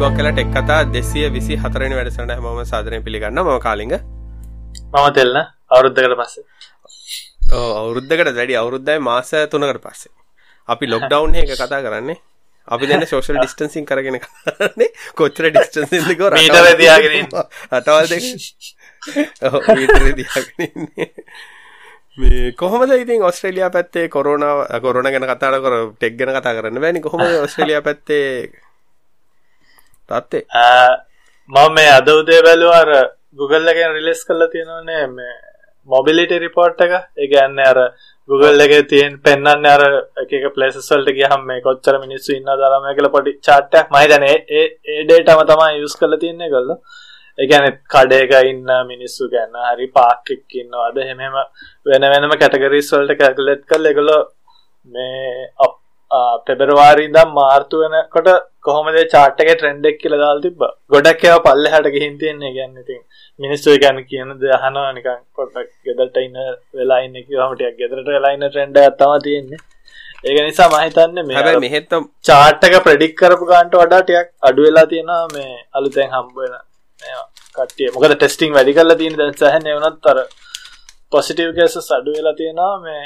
අයිබෝන් කලා ටෙක් කතා දෙසිය විසි හතරනි වැඩසට හම සාධනය පිළිගන්න ම කාලිග. මම තෙල්න. අවුරුද්ධකට පස්සේ. අවුරුද්ධකට වැඩි අවුරුද්ධයි මාස තුනකට පස්සේ. අපි ලොක්ඩවන්් එක කතා කරන්නේ. අපි දෙන්න සෝෂල් ඩිස්ටන්සින් කරගෙන කරන්නේ. කොච්චර ඩිස්ටන්සික රටවල් කොහොමද ඉතින් ඔස්ට්‍රේලියයා පැත්තේ කොරෝන කොරන ගැන කතාට කර ටෙක් ගැන කතා කරන්න බැනි. කොහොම ඔස්ට්‍රලිය පැත්තේ තත්තේ? මම මේ අද උදේ බැලුව අර ගුගල්ලගෙන් රිලෙස් කල්ල තියෙනවනේ මේ මොබිලිට රිපෝට් එක. ඒගන්න අර ගුගල් එක තියෙන් පෙන්න්න අර එක පලේසස් වල්ට ගහම මේ කොච්චර මිනිස්සු ඉන්න දරම කල පොඩි චාට්ටයක් මහිතන ඒ ඩේටම තමා යුස් කල තියන්නේ කල්ල එකන කඩේක ඉන්න මිනිස්සු ගැන්න හරි පාක්කෙක් ඉන්නවාද? හෙමම වෙන වෙනම කැටගරිස් වල්ට කැකලෙට් කල් එකල මේ අප පෙබරවාරීදම් මාර්තු වෙනකොට කොහොමද චාට්ක ට්‍රෙන්ඩෙක් කියල දාල් තිබ ගොඩක් ඒව පල්ල හට ගහින් තියන්නේ. ගැන්න ඉතින් මිනිස්සු ගැන කියන දහනවා නිකන් පොටක් ගෙදට ඉන්න වෙලායින්න හමටයක් ගෙදරට වෙලායින්න ට්‍රෙන්ඩ ඇත්තම තියෙන්නේ. ඒක නිසා මහිතන්න මේ මෙහෙත්ත චාට්ටක ප්‍රඩික් කරපු ගන්ට වඩාටයක් අඩු වෙලා තියෙනවා මේ අලුතැන් හම්බුවෙන කටිය මොකද ටෙස්ටිං වැඩි කරලා තියෙන දැන් සහන වනත් අර පොසිටව් කේසස් අඩු වෙලා තියෙනවා. මේ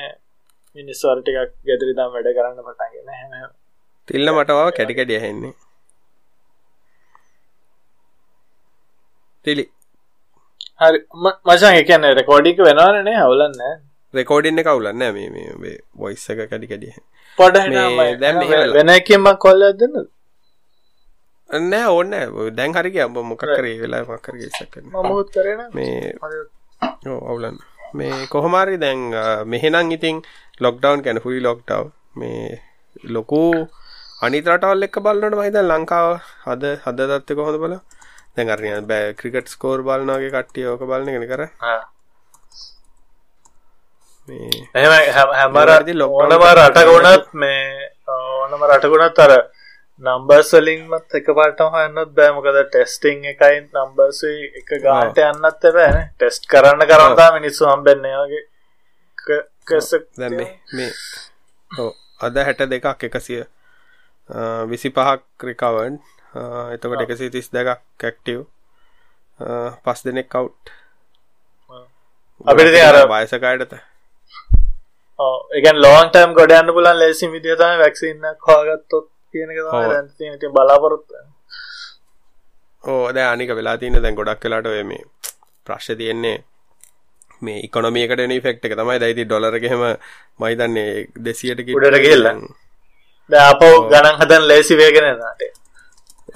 මිනිස්වර ටිකක් ගෙදරි දම් වැඩ කරන්න පටන්ගෙන හැම තිල්ල මටවාව කැටිකඩිය හෙන්නේ තිලි. හරි. මචන් එකන රෙකෝඩික වෙනවානේ හවලන්න රෙකෝඩින්න කවුලන්න මේ මේ බොයිස්ස එක කඩි කඩිය පොඩ දැම වෙන එකෙන්ම කොල්ල දෙන්න නෑ ඕන්න දැන් හරික අඹ මොකරේ වෙලා මමුත් කරන මේ ඔවුලන්න මේ කොහොමාරි දැන් මෙහෙනම් ඉතින් ලොක්ඩවන් කැන හුරි ලොක්ටව් මේ ලොකු අනිත රටවල් එක්ක බලන්නට මහිත ලංකාව හද හද දත්ත කොහොඳ බල අරන බෑ ක්‍රිකට් ස්කෝර් බලනාගේ කට්ටිය ඕක බලන ගෙන කර හැමරදි ලොක්නම රටගුණත් මේ ඕනම රටගුණත් අර නම්බර්ස්වලින්මත් එක පාටම හන්නත් බෑමකද ටෙස්ටිං එකයි නම්බර්ස එක ගාට යන්නත් බෑන ටෙස්ට් කරන්න කරන්තා මිනිස්සු හම්බෙන්නේ දැම මේ අද හැට දෙකක් එකසිය විසි පහක් රිකවන් එතකට එකසි තිස් දෙකක් කැක්ටව් පස් දෙනෙක් කවුට් අපිට අර වයසකායටත එකන් ලෝන්ටම් ගොඩයන්න පුලන් ලෙසි විදිතම වැක්සින්න හගත්තොත් කියනක බලාපොරොත්ත ඕ ද අනික වෙලා තියන්න දැන් ගොඩක් කලාට මේ ප්‍රශ්්‍ය තියෙන්නේ මේ ඉකොනමියකට එන ෆෙක්ට එක තමයි දයිති ඩොලරගෙම මයිතන්නේ දෙසියට උඩට කියල්ලන් අපෝ ගණන් හදන් ලේසි වේගෙන නාට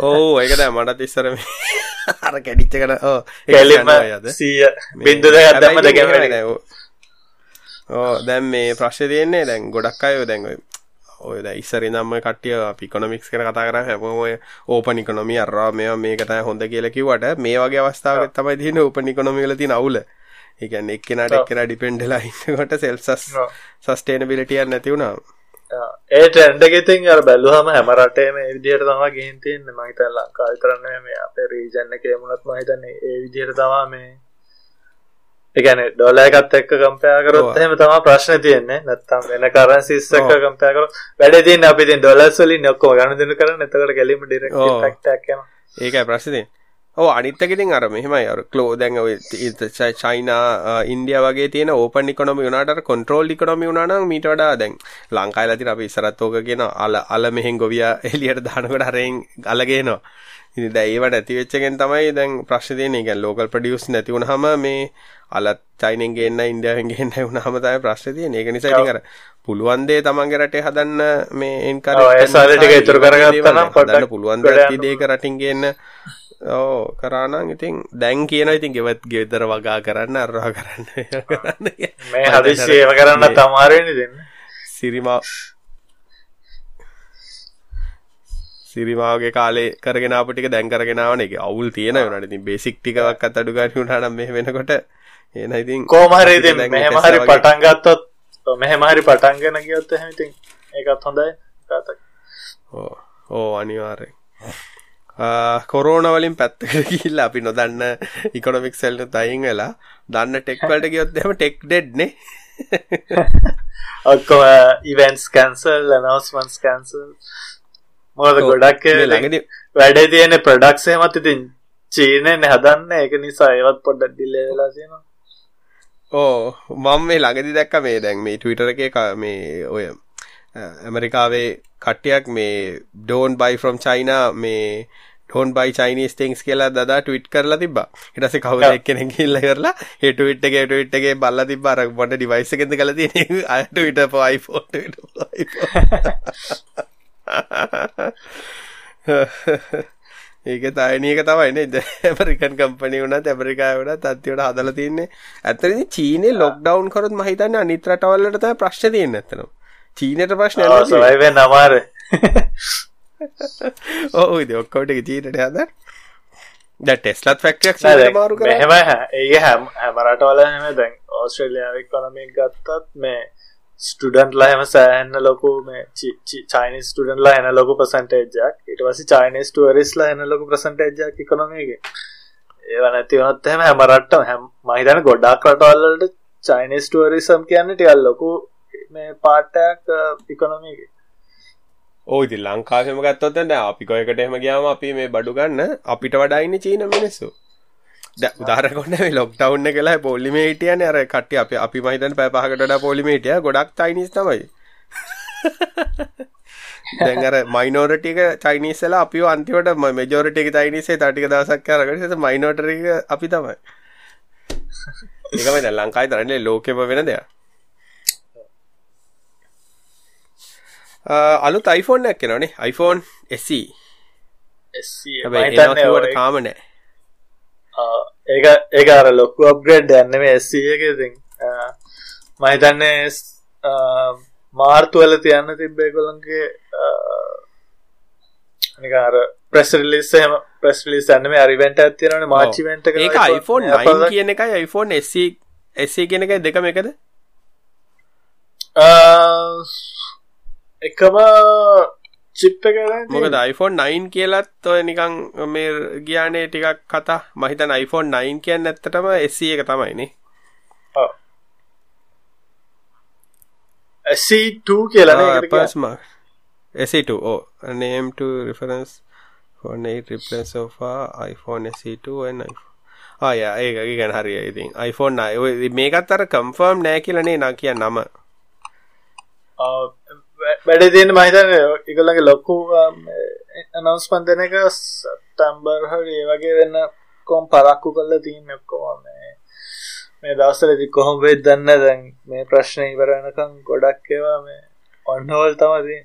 ඕ ඒකද මටත් ඉස්සරම අර කැඩිච්ච කන ඕ එලිම සීය බින්දුද ඇදම දෙක ඕ දැම් මේ ප්‍රශ්ය තියන්නේ දැන් ගොඩක් අයෝ දැන්ගයි ඔය ඉස්සරි නම්ම කටිය පිකොනමික්ස් කර කතා කර හැමෝය ඕපන් ඉකොනොමි අරවා මේ මේකතයි හොඳ කියලකිවට මේ වගේ අවස්ථාව තමයි දින උපන් ඉකොනොමිල තින අවුල ඒගැන්න එක්කෙනට එක්කෙන ඩිපෙන්ඩලා ඉන්නකොට සෙල්සස් සස්ටේනබිලිටියන් නැතිවුණා ඒට ඇන්ඩගෙතින් අර බැලුහම හැමරටේ මේ විදිහයට තම ගහින්තියන්න මහිත ලංකා විතරන්න මේ අපේ රීජන්න කේමුණත් මහිතන්නේ ඒ විදිහයට තමා මේ එකන ඩොලයකත් එක්ක කම්පයා කරොත් එහෙම තමා ප්‍රශ්න තියෙන්නේ. නැත්තම් වෙන කරන් සිස්සක කම්පයා කර වැඩ තියන්න අපි තින් ඩොලස්වලින් ඔක්කොම ගණු දෙනු කරන්න. එතකට ගැලීම ඩිරෙක් ඒකයි ප්‍රශ්නතින් ඕ අනිත්තකෙතින් අර මෙහෙමයි. අර කලෝ දැන් චයිනා ඉන්දිය වගේ තියෙන ඕපන් ඉකොනොමි වුණට කොන්ට්‍රෝල් ඉකොනොමි වුණනම් මීට වඩා දැන් ලංකායි ලතින අපි ඉසරත් ඕක කියන අල අල මෙහෙන් ගොවිය එලියට දානකට හරෙන් ගලගේනවා ඉනි දැයිවට ඇතිවෙච්චගෙන් තමයි දැන් ප්‍රශ්තියන ගැන් ලෝකල් ප්‍රඩියස් නැතිවුණහම මේ අලත් චයිනෙන් ගන්න ඉන්දියාවෙන් ගන්න වුණහම තමයි ප්‍රශ්තිය ඒක නිසා ඉතින් අර පුළුවන්දේ තමන්ගේ රටේ හදන්න මේ එන්කර සාලටික ඉතුරු කරගත්තනම් පොඩන්න පුළුවන් දේක රටින් ගන්න ඕ කරානං ඉතින් දැන් කියන ඉතින් ගෙවත් ගෙදර වගා කරන්න අරවා කරන්න කරන්න මේ හදිසි ඒව කරන්න තමාරෙන දෙන්න සිරිමා සිරිමාගේ කාලේ කරගෙන අපටික දැන් කරගෙනාවන එක අවුල් තියෙන වනට ඉතින් බේසික් ටිකක් අත් අඩු ගන්න උනානම් මේ වෙනකොට එන ඉතින් කෝමහරි ඉතින් මෙහෙම හරි පටන් ගත්තොත් මෙහෙම හරි පටන් ගෙන ගියොත් එහෙම ඉතින් ඒකත් හොඳයි. කාතක් ඕ ඕ අනිවාර්යෙන් කොරෝන වලින් පැත්තකට ගිහිල්ලා අපි නොදන්න ඉකොනොමික් සෙල්ට තයින් වෙලා දන්න ටෙක්වලට ගියොත් දෙම ටෙක් ඩෙඩ්නේ ඔක්කොම ඉවන්ස් කැන්සල් නවස්මන්ස් කැන්සල් මොකද. ගොඩක් ළඟදී වැඩේ තියෙන ප්‍රඩක්ෂයමත් ඉතින් චීනයෙන් හදන්න ඒක නිසා ඒවත් පොඩ්ඩක් ඩිලේ වෙලා තියෙනවා ඕ මම මේ ළඟදි දැක්ක මේ දැන් මේ ටවිටර එක මේ ඔය ඇමරිකාවේ කට්ටියක් මේ ඩෝන් බයි ෆ්‍රම් චයිනා මේ ටෝන් බයි චයිනිස් තිංස් කියලා දදා ටවිට් කරලා තිබා හිටස කවද ඔව්. එක්කෙන කිල්ල කරලා හෙටවිට් එක ටවිට් එක බල්ල තිබාර බොඩ ඩිවයිස එකෙද කල තියෙන අයට විට පයිෆෝට ඒක තයිනක තමයින ඇමරිකන් කම්පනි වුණත් ඇමරිකා වුණත් අත්තිවට හදල තින්නේ. ඇතරදි චීනය ලොක්ඩවන් කරත් මහිතන්න අනිත්‍රටවල්ලට තම ප්‍රශ්න තියන්න ඇතන චීනයට ප්‍රශ්න සවයිවෙන් අමාර ඕ ඉද ඔක්කවට චීනට හද ද ටෙස්ලත් ෆක්ටක් මාරු කර මෙහෙම ඒ හැම හැමරටවල හැම දැන් ඕස්ට්‍රේලියාව කොනමික් ගත්තත් මේ ස්ටඩන්ට්ලා හැම සෑහන්න ලොකු මේ චයිනි ස්ටඩන්ලා එන ලොකු ප්‍රසන්ටේජක් ඉට වසි චයිනස් ටරිස්ලා එන ලොකු ප්‍රසන්ටේජක් ඉකොනොමගේ ඒව නැතිවනත් හැම හැමරට්ට හැම් මහිතන ගොඩක් රටවල්ලට චයිනස් ටරිසම් කියන්න ටියල් ලොකු මේ පාට්ටයක් ඉකොනොමගේ ඕයිති ලංකාශම ගත්තොත්තට අපි කොයකට එම ගයාම අපි මේ බඩු ගන්න අපිට වඩයින්න චීන මිනිස්සු. උදාරකොට ලොක්ටවන්න කියලා පොලිමේටියන අර කට අප අපි මහිතන් පැපහකට පොලිමේටිය ගොඩක් චයිනිස් තමයි. දැඟර මයිනෝරටික චයිනිස්සල අපි අන්තිවට මෙජෝරටික චයිනිසේ තටික දවසක් කරකට මයිනෝටරික අපි තමයි. ඒකම දැ ලංකායි තරන්නේ ලෝකෙම වෙන දෙයක් අලු iPhoneෆෝන් ඇක් කෙනනේ iPhone SE හැබැයි තාම නෑ. ඒක ඒක අර ලොක්කු අප්ග්‍රේඩ් යන්න මේ ඇස්සක ඉතින්. මහිතන්නේ මාර්තුවල තියන්න තිබ්බේ කොළන්ගේ නිකාර ප්‍රෙස්ලිස්සම ප්‍රෙස්ලිස් ඇන්නම අරිවෙන්ට ඇතිරන මාචිවෙන්ට ඒක iPhone 9 කියන එකයි iPhone SE SE කියන එක දෙකම එකද එකම චිප් එක මොකද iPhone 9 කියලත් ඔය නිකං මේ ගියානේ ටිකක් කතා. මහිතන iPhone 9 කියන්න ඇත්තටම SE එක තමයිනේ SC2 කියලා පස්ම SE2 O name to reference phone 8 replace so far iPhone SE2 and iPhone. ආය ඒක ගැන හරිය ඉතින් iPhone 9 මේකත් අර කම්ෆර්ම් නෑ කියලනේ නා කියන්න නම වැඩ තියෙන මහිතන එකළගේ ලොක්කු අනවස් පන්දන එක සටම්බර් හරි ඒ වගේ වෙන්න කොම් පරක්කු කල්ල තිීන්න එක්කෝම මේ දවස්සලදි කොහොම වෙත් දන්න දැන් මේ ප්‍රශ්න ඉවරනකම් ගොඩක් ඒවා මේ ඔන්නවල් තමදී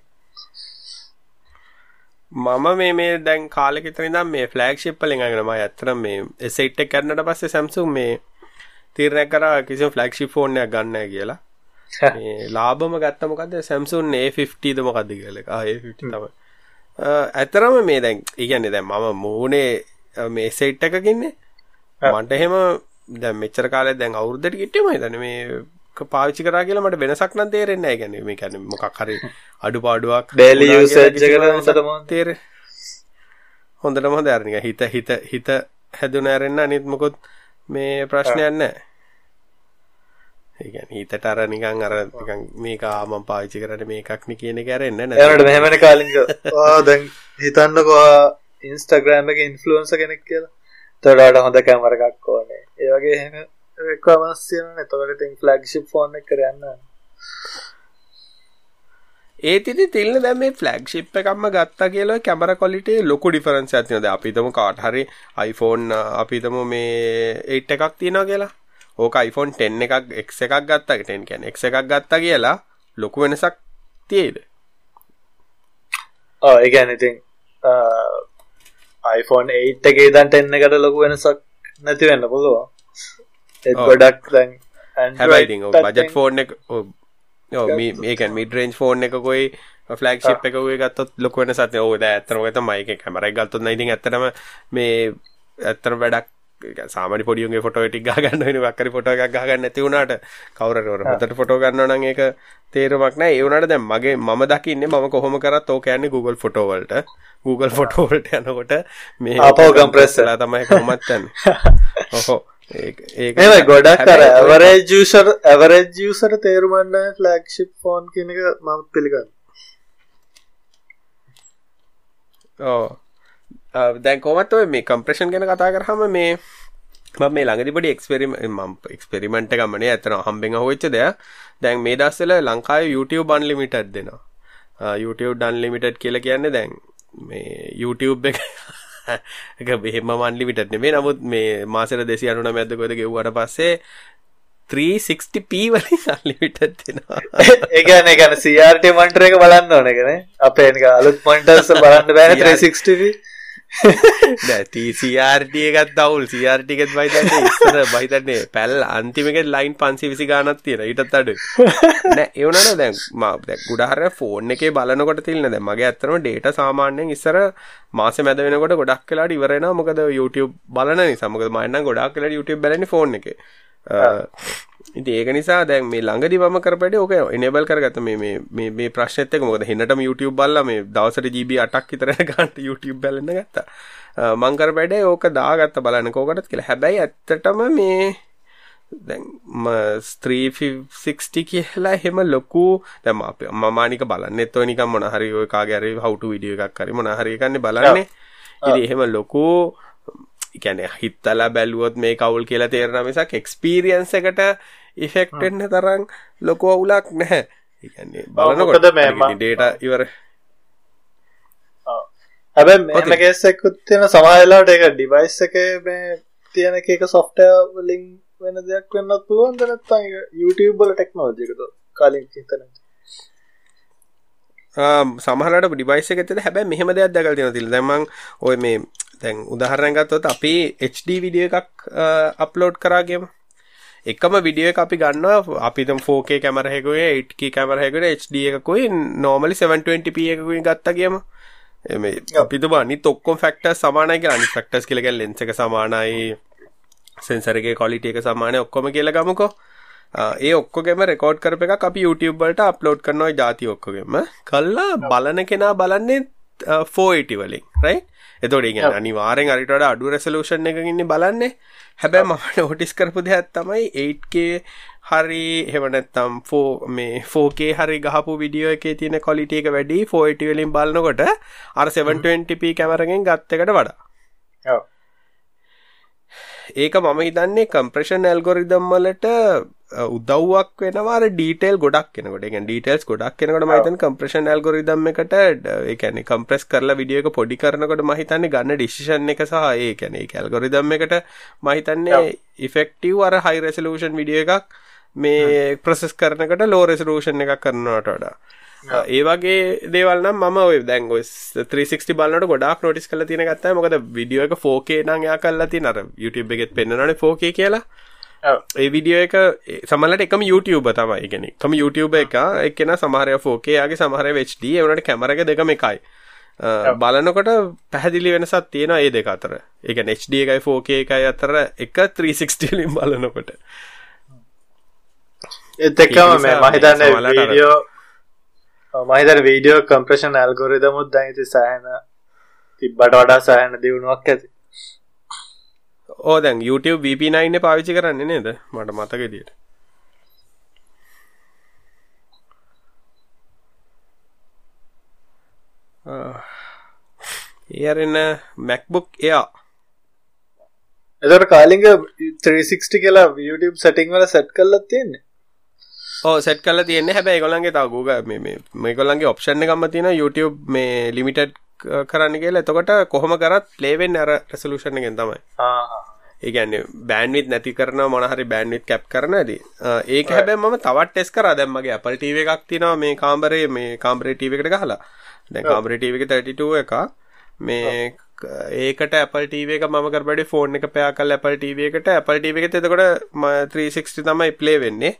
මම මේ මේ දැන් කාලෙකිතරිදම් මේ ෆ්ලෑග් ශිප්පලින් අගෙනම ඇත්තර මේ එසෙට්ට කරන්නට පස්සේ සැම්සුම් මේ තීරණය කර කිසි ෆ්ලක්ෂි ෆෝර්නයක් ගන්න කියලා. ලාබම ගත්තමකද සැම්සුන් ඒ50 දමකක්ද කියල. ඒ තම ඇතරම මේ දැන් ඉගන්න දැන් මම මූනේ මේ සෙට් එකකින්නේ මන්ට එහෙම දැ මෙච්චර කාල දැන් අවුරුද්දට කිට්ටම තන මේ පාවිච්චි කරා කියලා මට වෙනසක් නම් තේරෙන්නේ ගැන මේ කැන මොකක් හරි අඩු පාඩුවක් ඩේලි යසජකරතම තේර හොඳටම දැරනික හිත හිත හිත හැදුන ඇරෙන්න්න අනිත් මොකොත් මේ ප්‍රශ්නයන්න ඒගැන හිතට අර නිකං අර මේක ආමම් පාවිච්චි කරට මේකක්නි කියන කරන්න නට මෙහමන කාලික දැන් හිතන්නකෝ ඉන්ස්ටග්‍රෑම් එක ඉන්ෆලුවන්ස කෙනෙක් කියලා. තොඩට හොඳ කැමරකක් ඕනේ. ඒවගේ එක්වමස්යන එතකට තින් ෆලග්ෂිප් ෆෝන් එක කරන්න ඒතිති තිල්න දැම මේ ෆලග් ශිප් එකක්ම ගත්තා කියලා කැමර කොලිටේ ලොකු ඩිෆරන්ස් ඇතිනද අපිතම කාට හරි iPhoneෆෝන් අපිතම මේ ඒට් එකක් තියෙන කියලා ඕක iPhone 10 එකක් එක් එකක් ගත්තා. ටෙන් කැන එක් එකක් ගත්තා කියලා ලොකු වෙනසක් තියේද? ඒගැන ඉතින් iPhone 8 එකේ දන්ට එන්න එකට ලොකු වෙනසක් නැති වෙන්න පුළුවන්. ගොඩක් දැන් හැබයි බජට ෆෝන් එක මේකන් මිඩරේන්් ෆෝන් එකකොයි ෆලක්ෂිප් එකේ ගත්තොත් ලොකුවන සත ඕද ඇතරම ඇත මයික කැමරයි ගත්තුන්න ඉතින් ඇතරම මේ ඇත්තර වැඩක් සාමනි පොඩියුගේ ෆොටෝටික් ගන්න වෙන වක්කරි ෆොට එකක් ගන්න ඇති වුණට කවරවර හතට ෆොටෝ ගන්න නං එක තේරමක් නෑ ඒවනට දැම් මගේ ම දකින්න ම කොහොම කරත් ඕක යන්නේ Google ෆොටෝවල්ට Google ෆොටෝවල්ට යනකොට මේ අපෝගම් ප්‍රෙස්සලා තමයි කොමත්තන්න ඔහෝ ඒ ගොඩක් කර ඇවරේ ජසර් ඇවරේජ් ජසර තේරුමන්න ෆලක්ෂිප් ෆෝන් කියනක මම පිළිගන්න ඕ දැන් කොමත් ඔය මේ කම්ප්‍රේෂන් ගැන කතා කරහම මේ මම මේ ළඟදි පොඩි එක්ස්පෙරිම මම එක්ස්පෙරිමන්ට් එකක් මනේ ඇත්තන හම්බෙන් අහුවෙච්ච දෙයක් දැන් මේ දවස්වල ලංකාවේ YouTube unlimited දෙනවා YouTube unlimited කියලා කියන්නේ දැන් මේ YouTube එක එක බෙහෙම අන්ලිමිටඩ් නෙමෙයි නමුත් මේ මාසෙට 299ක්ද කොහෙද ගෙව්වට පස්සේ 360p වලින් අන්ලිමිටඩ් දෙනවා. ඒ කියන්නේ කියන්නේ CRT මොනිටර් එක බලන්න ඕනේ නේ. අපේ නිකන් අලුත් මොනිටර්ස් බලන්න බෑනේ 360p. නෑ TCRT එකත් අවුල්. CRT එකත් බයිතන්නේ ඉස්සර. බයිතන්නේ පැල් අන්තිම එකේ ලයින් 520 ගානක් තියෙනවා. ඊටත් අඩුයි නෑ ඒ වුණානේ දැන් මම දැන් උදාහරණ ෆෝන් එකේ බලනකොට තියෙන දැන් මගේ ඇත්තටම data සාමාන්‍යයෙන් ඉස්සර මාසෙ මැද වෙනකොට ගොඩක් වෙලාට ඉවර වෙනවා. මොකද YouTube බලන නිසා. මොකද මම නම් ගොඩක් වෙලාට YouTube බලන්නේ ෆෝන් එකේ ඉතින් ඒක නිසා දැන් මේ ළඟදි මම කරපැඩේ ඕක එනේබල් කරගත්ත. මේ මේ මේ මේ ප්‍රශ්නෙත් එක මොකද හෙන්නටම YouTube බලලා මේ දවසට GB 8ක් විතර ගන්න YouTube බලන්න ගත්තා. මං කරපැඩේ ඕක දාගත්ත බලන්න කෝකටත් කියලා. හැබැයි ඇත්තටම මේ දැන් 360 කියලා එහෙම ලොකු දැන් මම අනික බලන්නෙත් ඔය නිකන් මොන හරි ඔය කාගේ හරි how to video එකක් හරි මොන හරි එකන්නේ බලන්නේ. ඉතින් එහෙම ලොකු කියන්නේ හිතලා බැලුවොත් මේ කවුල් කියලා තේරෙන මිසක් එක්ස්පීරියන්ස් එකට ඉෆෙක්ට් වෙන්න තරම් ලොකු අවුලක් නැහැ. ඒ කියන්නේ බලනකොට ඩේටා ඉවර හැබැයි මේම කේස් එකකුත් තියෙන සමහර වෙලාවට ඒක ඩිවයිස් එකේ මේ තියෙන එක software වලින් වෙන දෙයක් වෙන්නත් පුළුවන් ද නැත්නම් ඒක YouTube වල ටෙක්නොලොජි එකද කලින් හිතන සමහරට ඩිවයිස් එක ඇතුලේ හැබැයි මෙහෙම දෙයක් දැකලා තියෙනවා. තිල දැන් මම ওই මේ දැන් උදාහරණයක් ගත්තොත් අපි HD වීඩියෝ එකක් අප්ලෝඩ් කරා ගියමු. එකම වීඩියෝ එක අපි ගන්නවා අපි දැන් 4K කැමරා එකකුයි 8K කැමරා එකකුයි HD එකකුයි normally 720p එකකුයි ගත්තා ගියමු. මේ අපි දුම අනිත් ඔක්කොම ෆැක්ටර්ස් සමානයි කියලා අනිත් ෆැක්ටර්ස් කියලා කියන්නේ ලෙන්ස් එක සමානයි සෙන්සර් එකේ ක්වොලිටි එක සමානයි ඔක්කොම කියලා ගමුකෝ. ඒ ඔක්කොගෙම රෙකෝඩ් කරප එකක් අපි YouTube වලට අප්ලෝඩ් කරනවා ඒ જાති ඔක්කොගෙම. කළා බලන කෙනා බලන්නේ 480 වලින් right එතකොට ඒ කියන්නේ අනිවාර්යෙන් අරිට වඩා අඩු රෙසලූෂන් එකකින් ඉන්නේ බලන්නේ. හැබැයි මම නෝටිස් කරපු දෙයක් තමයි 8K හරි එහෙම නැත්නම් 4 මේ 4K හරි ගහපු වීඩියෝ එකේ තියෙන ක්වොලිටි එක වැඩි 480 වලින් බලනකොට අර 720p කැමරාවෙන් ගත් එකට වඩා. ඒක මම හිතන්නේ කම්ප්‍රෙෂන් ඇල්ගොරිදම් වලට උදව්වක් වෙනවා ඩීටේල් ගොඩක්. ඒ කියන්නේ ඩීටේල්ස් ගොඩක් එනකොට මම හිතන්නේ කම්ප්‍රෙෂන් ඇල්ගොරිදම් එකට ඒ කියන්නේ කම්ප්‍රෙස් කරලා වීඩියෝ එක පොඩි කරනකොට මම හිතන්නේ ගන්න ඩිසිෂන් එක සහ ඒ කියන්නේ ඒක ඇල්ගොරිදම් එකට මම හිතන්නේ ඉෆෙක්ටිව් අර හයි රෙසලූෂන් වීඩියෝ එකක් මේ ප්‍රොසෙස් කරනකොට ලෝ රෙසලූෂන් එකක් කරනවට වඩා. ඒ වගේ දේවල් නම් මම ඔය දැන් 360 බලනකොට ගොඩාක් නොටිස් කරලා තියෙන ගත්තා මොකද වීඩියෝ එක 4K නම් එයා කරලා තියෙන අර YouTube එකෙත් පෙන්නනනේ 4K කියලා. ඒ වීඩියෝ එක සමහරවිට එකම YouTube තමයි. ඒ කියන්නේ එකම YouTube එක එක්කෙන සමහර ඒවා 4K යාගේ සමහර ඒවා HD ඒ වුණාට කැමරා එක දෙකම එකයි. බලනකොට පැහැදිලි වෙනසක් තියෙනවා මේ දෙක අතර. ඒ කියන්නේ HD එකයි 4K එකයි අතර එක 360 වලින් බලනකොට. ඒත් එක්කම මේ මම හිතන්නේ වීඩියෝ මහිතර වීඩියෝ කම්ප්‍රේෂන් ඇල්ගොරිදමුත් දැන් ඉති සෑහන තිබ්බට වඩා සෑහන දියුණුවක් ඇති ඕ දැන් YouTube VP9 පාවිච්චි කරන්නේ නේද? මට මතක විදියට. ඒරෙන්න MacBook එයා එතට කාලිග 360 කියලා YouTube සැටිං වල සැට් කල්ලත් තියෙන්නේ. සෙට් කල තියන්න. හැබැයි ගොලන්ගේ තව ගූග මේ කොල්ලන්ගේ ඔප්ෂන් එකම තියෙන YouTube මේ ලිමිටඩ් කරන්න කියලා. එතකොට කොහොම කරත් ලේවෙන් අර රෙසලූෂන් එකෙන් තමයි ඒගැන්න බෑන්විත් නැති කරන මොනහරි බෑන්විත් කැප් කරනද ඒක හැබැ ම තවත් ටෙස් කර. දැම්මගේ අපල් ටීව එකක් තිනවා මේ කාම්බරේ මේ කාම්බරේ ටීව එකට ගහලා. දැ කාම්බරේ ටීව එක 32 එක මේ ඒකට Apple TV එක මම කරබඩි ෆෝන් එක පයා කල් Apple TV එකට. Apple TV එක එතකොට 360 තමයි ප්ලේ වෙන්නේ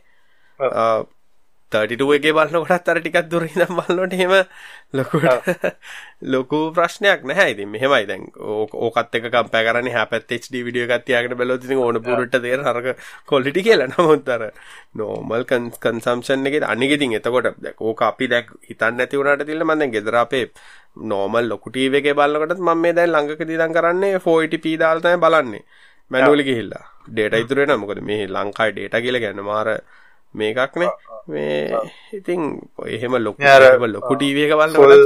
32 එකේ බලනකොටත් අර ටිකක් දුර ඉඳන් බලනකොට එහෙම ලොකුට ලොකු ප්‍රශ්නයක් නැහැ. ඉතින් මෙහෙමයි. දැන් ඕකත් එක්ක කම්පයර් කරන්නේ හැපැත් HD වීඩියෝ එකක් තියාගෙන බැලුවොත් ඉතින් ඕන පුරුට්ට තේරෙන අරක ක්වොලිටි කියලා. නමුත් අර නෝමල් කන්සම්ප්ෂන් එකේ අනික ඉතින් එතකොට දැන් ඕක අපි දැන් හිතන්නේ නැති වුණාට තියලා මම දැන් ගෙදර අපේ නෝමල් ලොකු ටීවී එකේ බලනකොටත් මම මේ දැන් ළඟකදී දැන් කරන්නේ 480p දාලා තමයි බලන්නේ. මැනුවලි ගිහිල්ලා. ඩේටා ඉතුරු වෙනවා. මොකද මේ ලංකාවේ ඩේටා කියලා කියන්නේ මාර මේකක්නේ මේ ඉතින් එහෙම ලොකු ලොකු ටීව එක බලන්න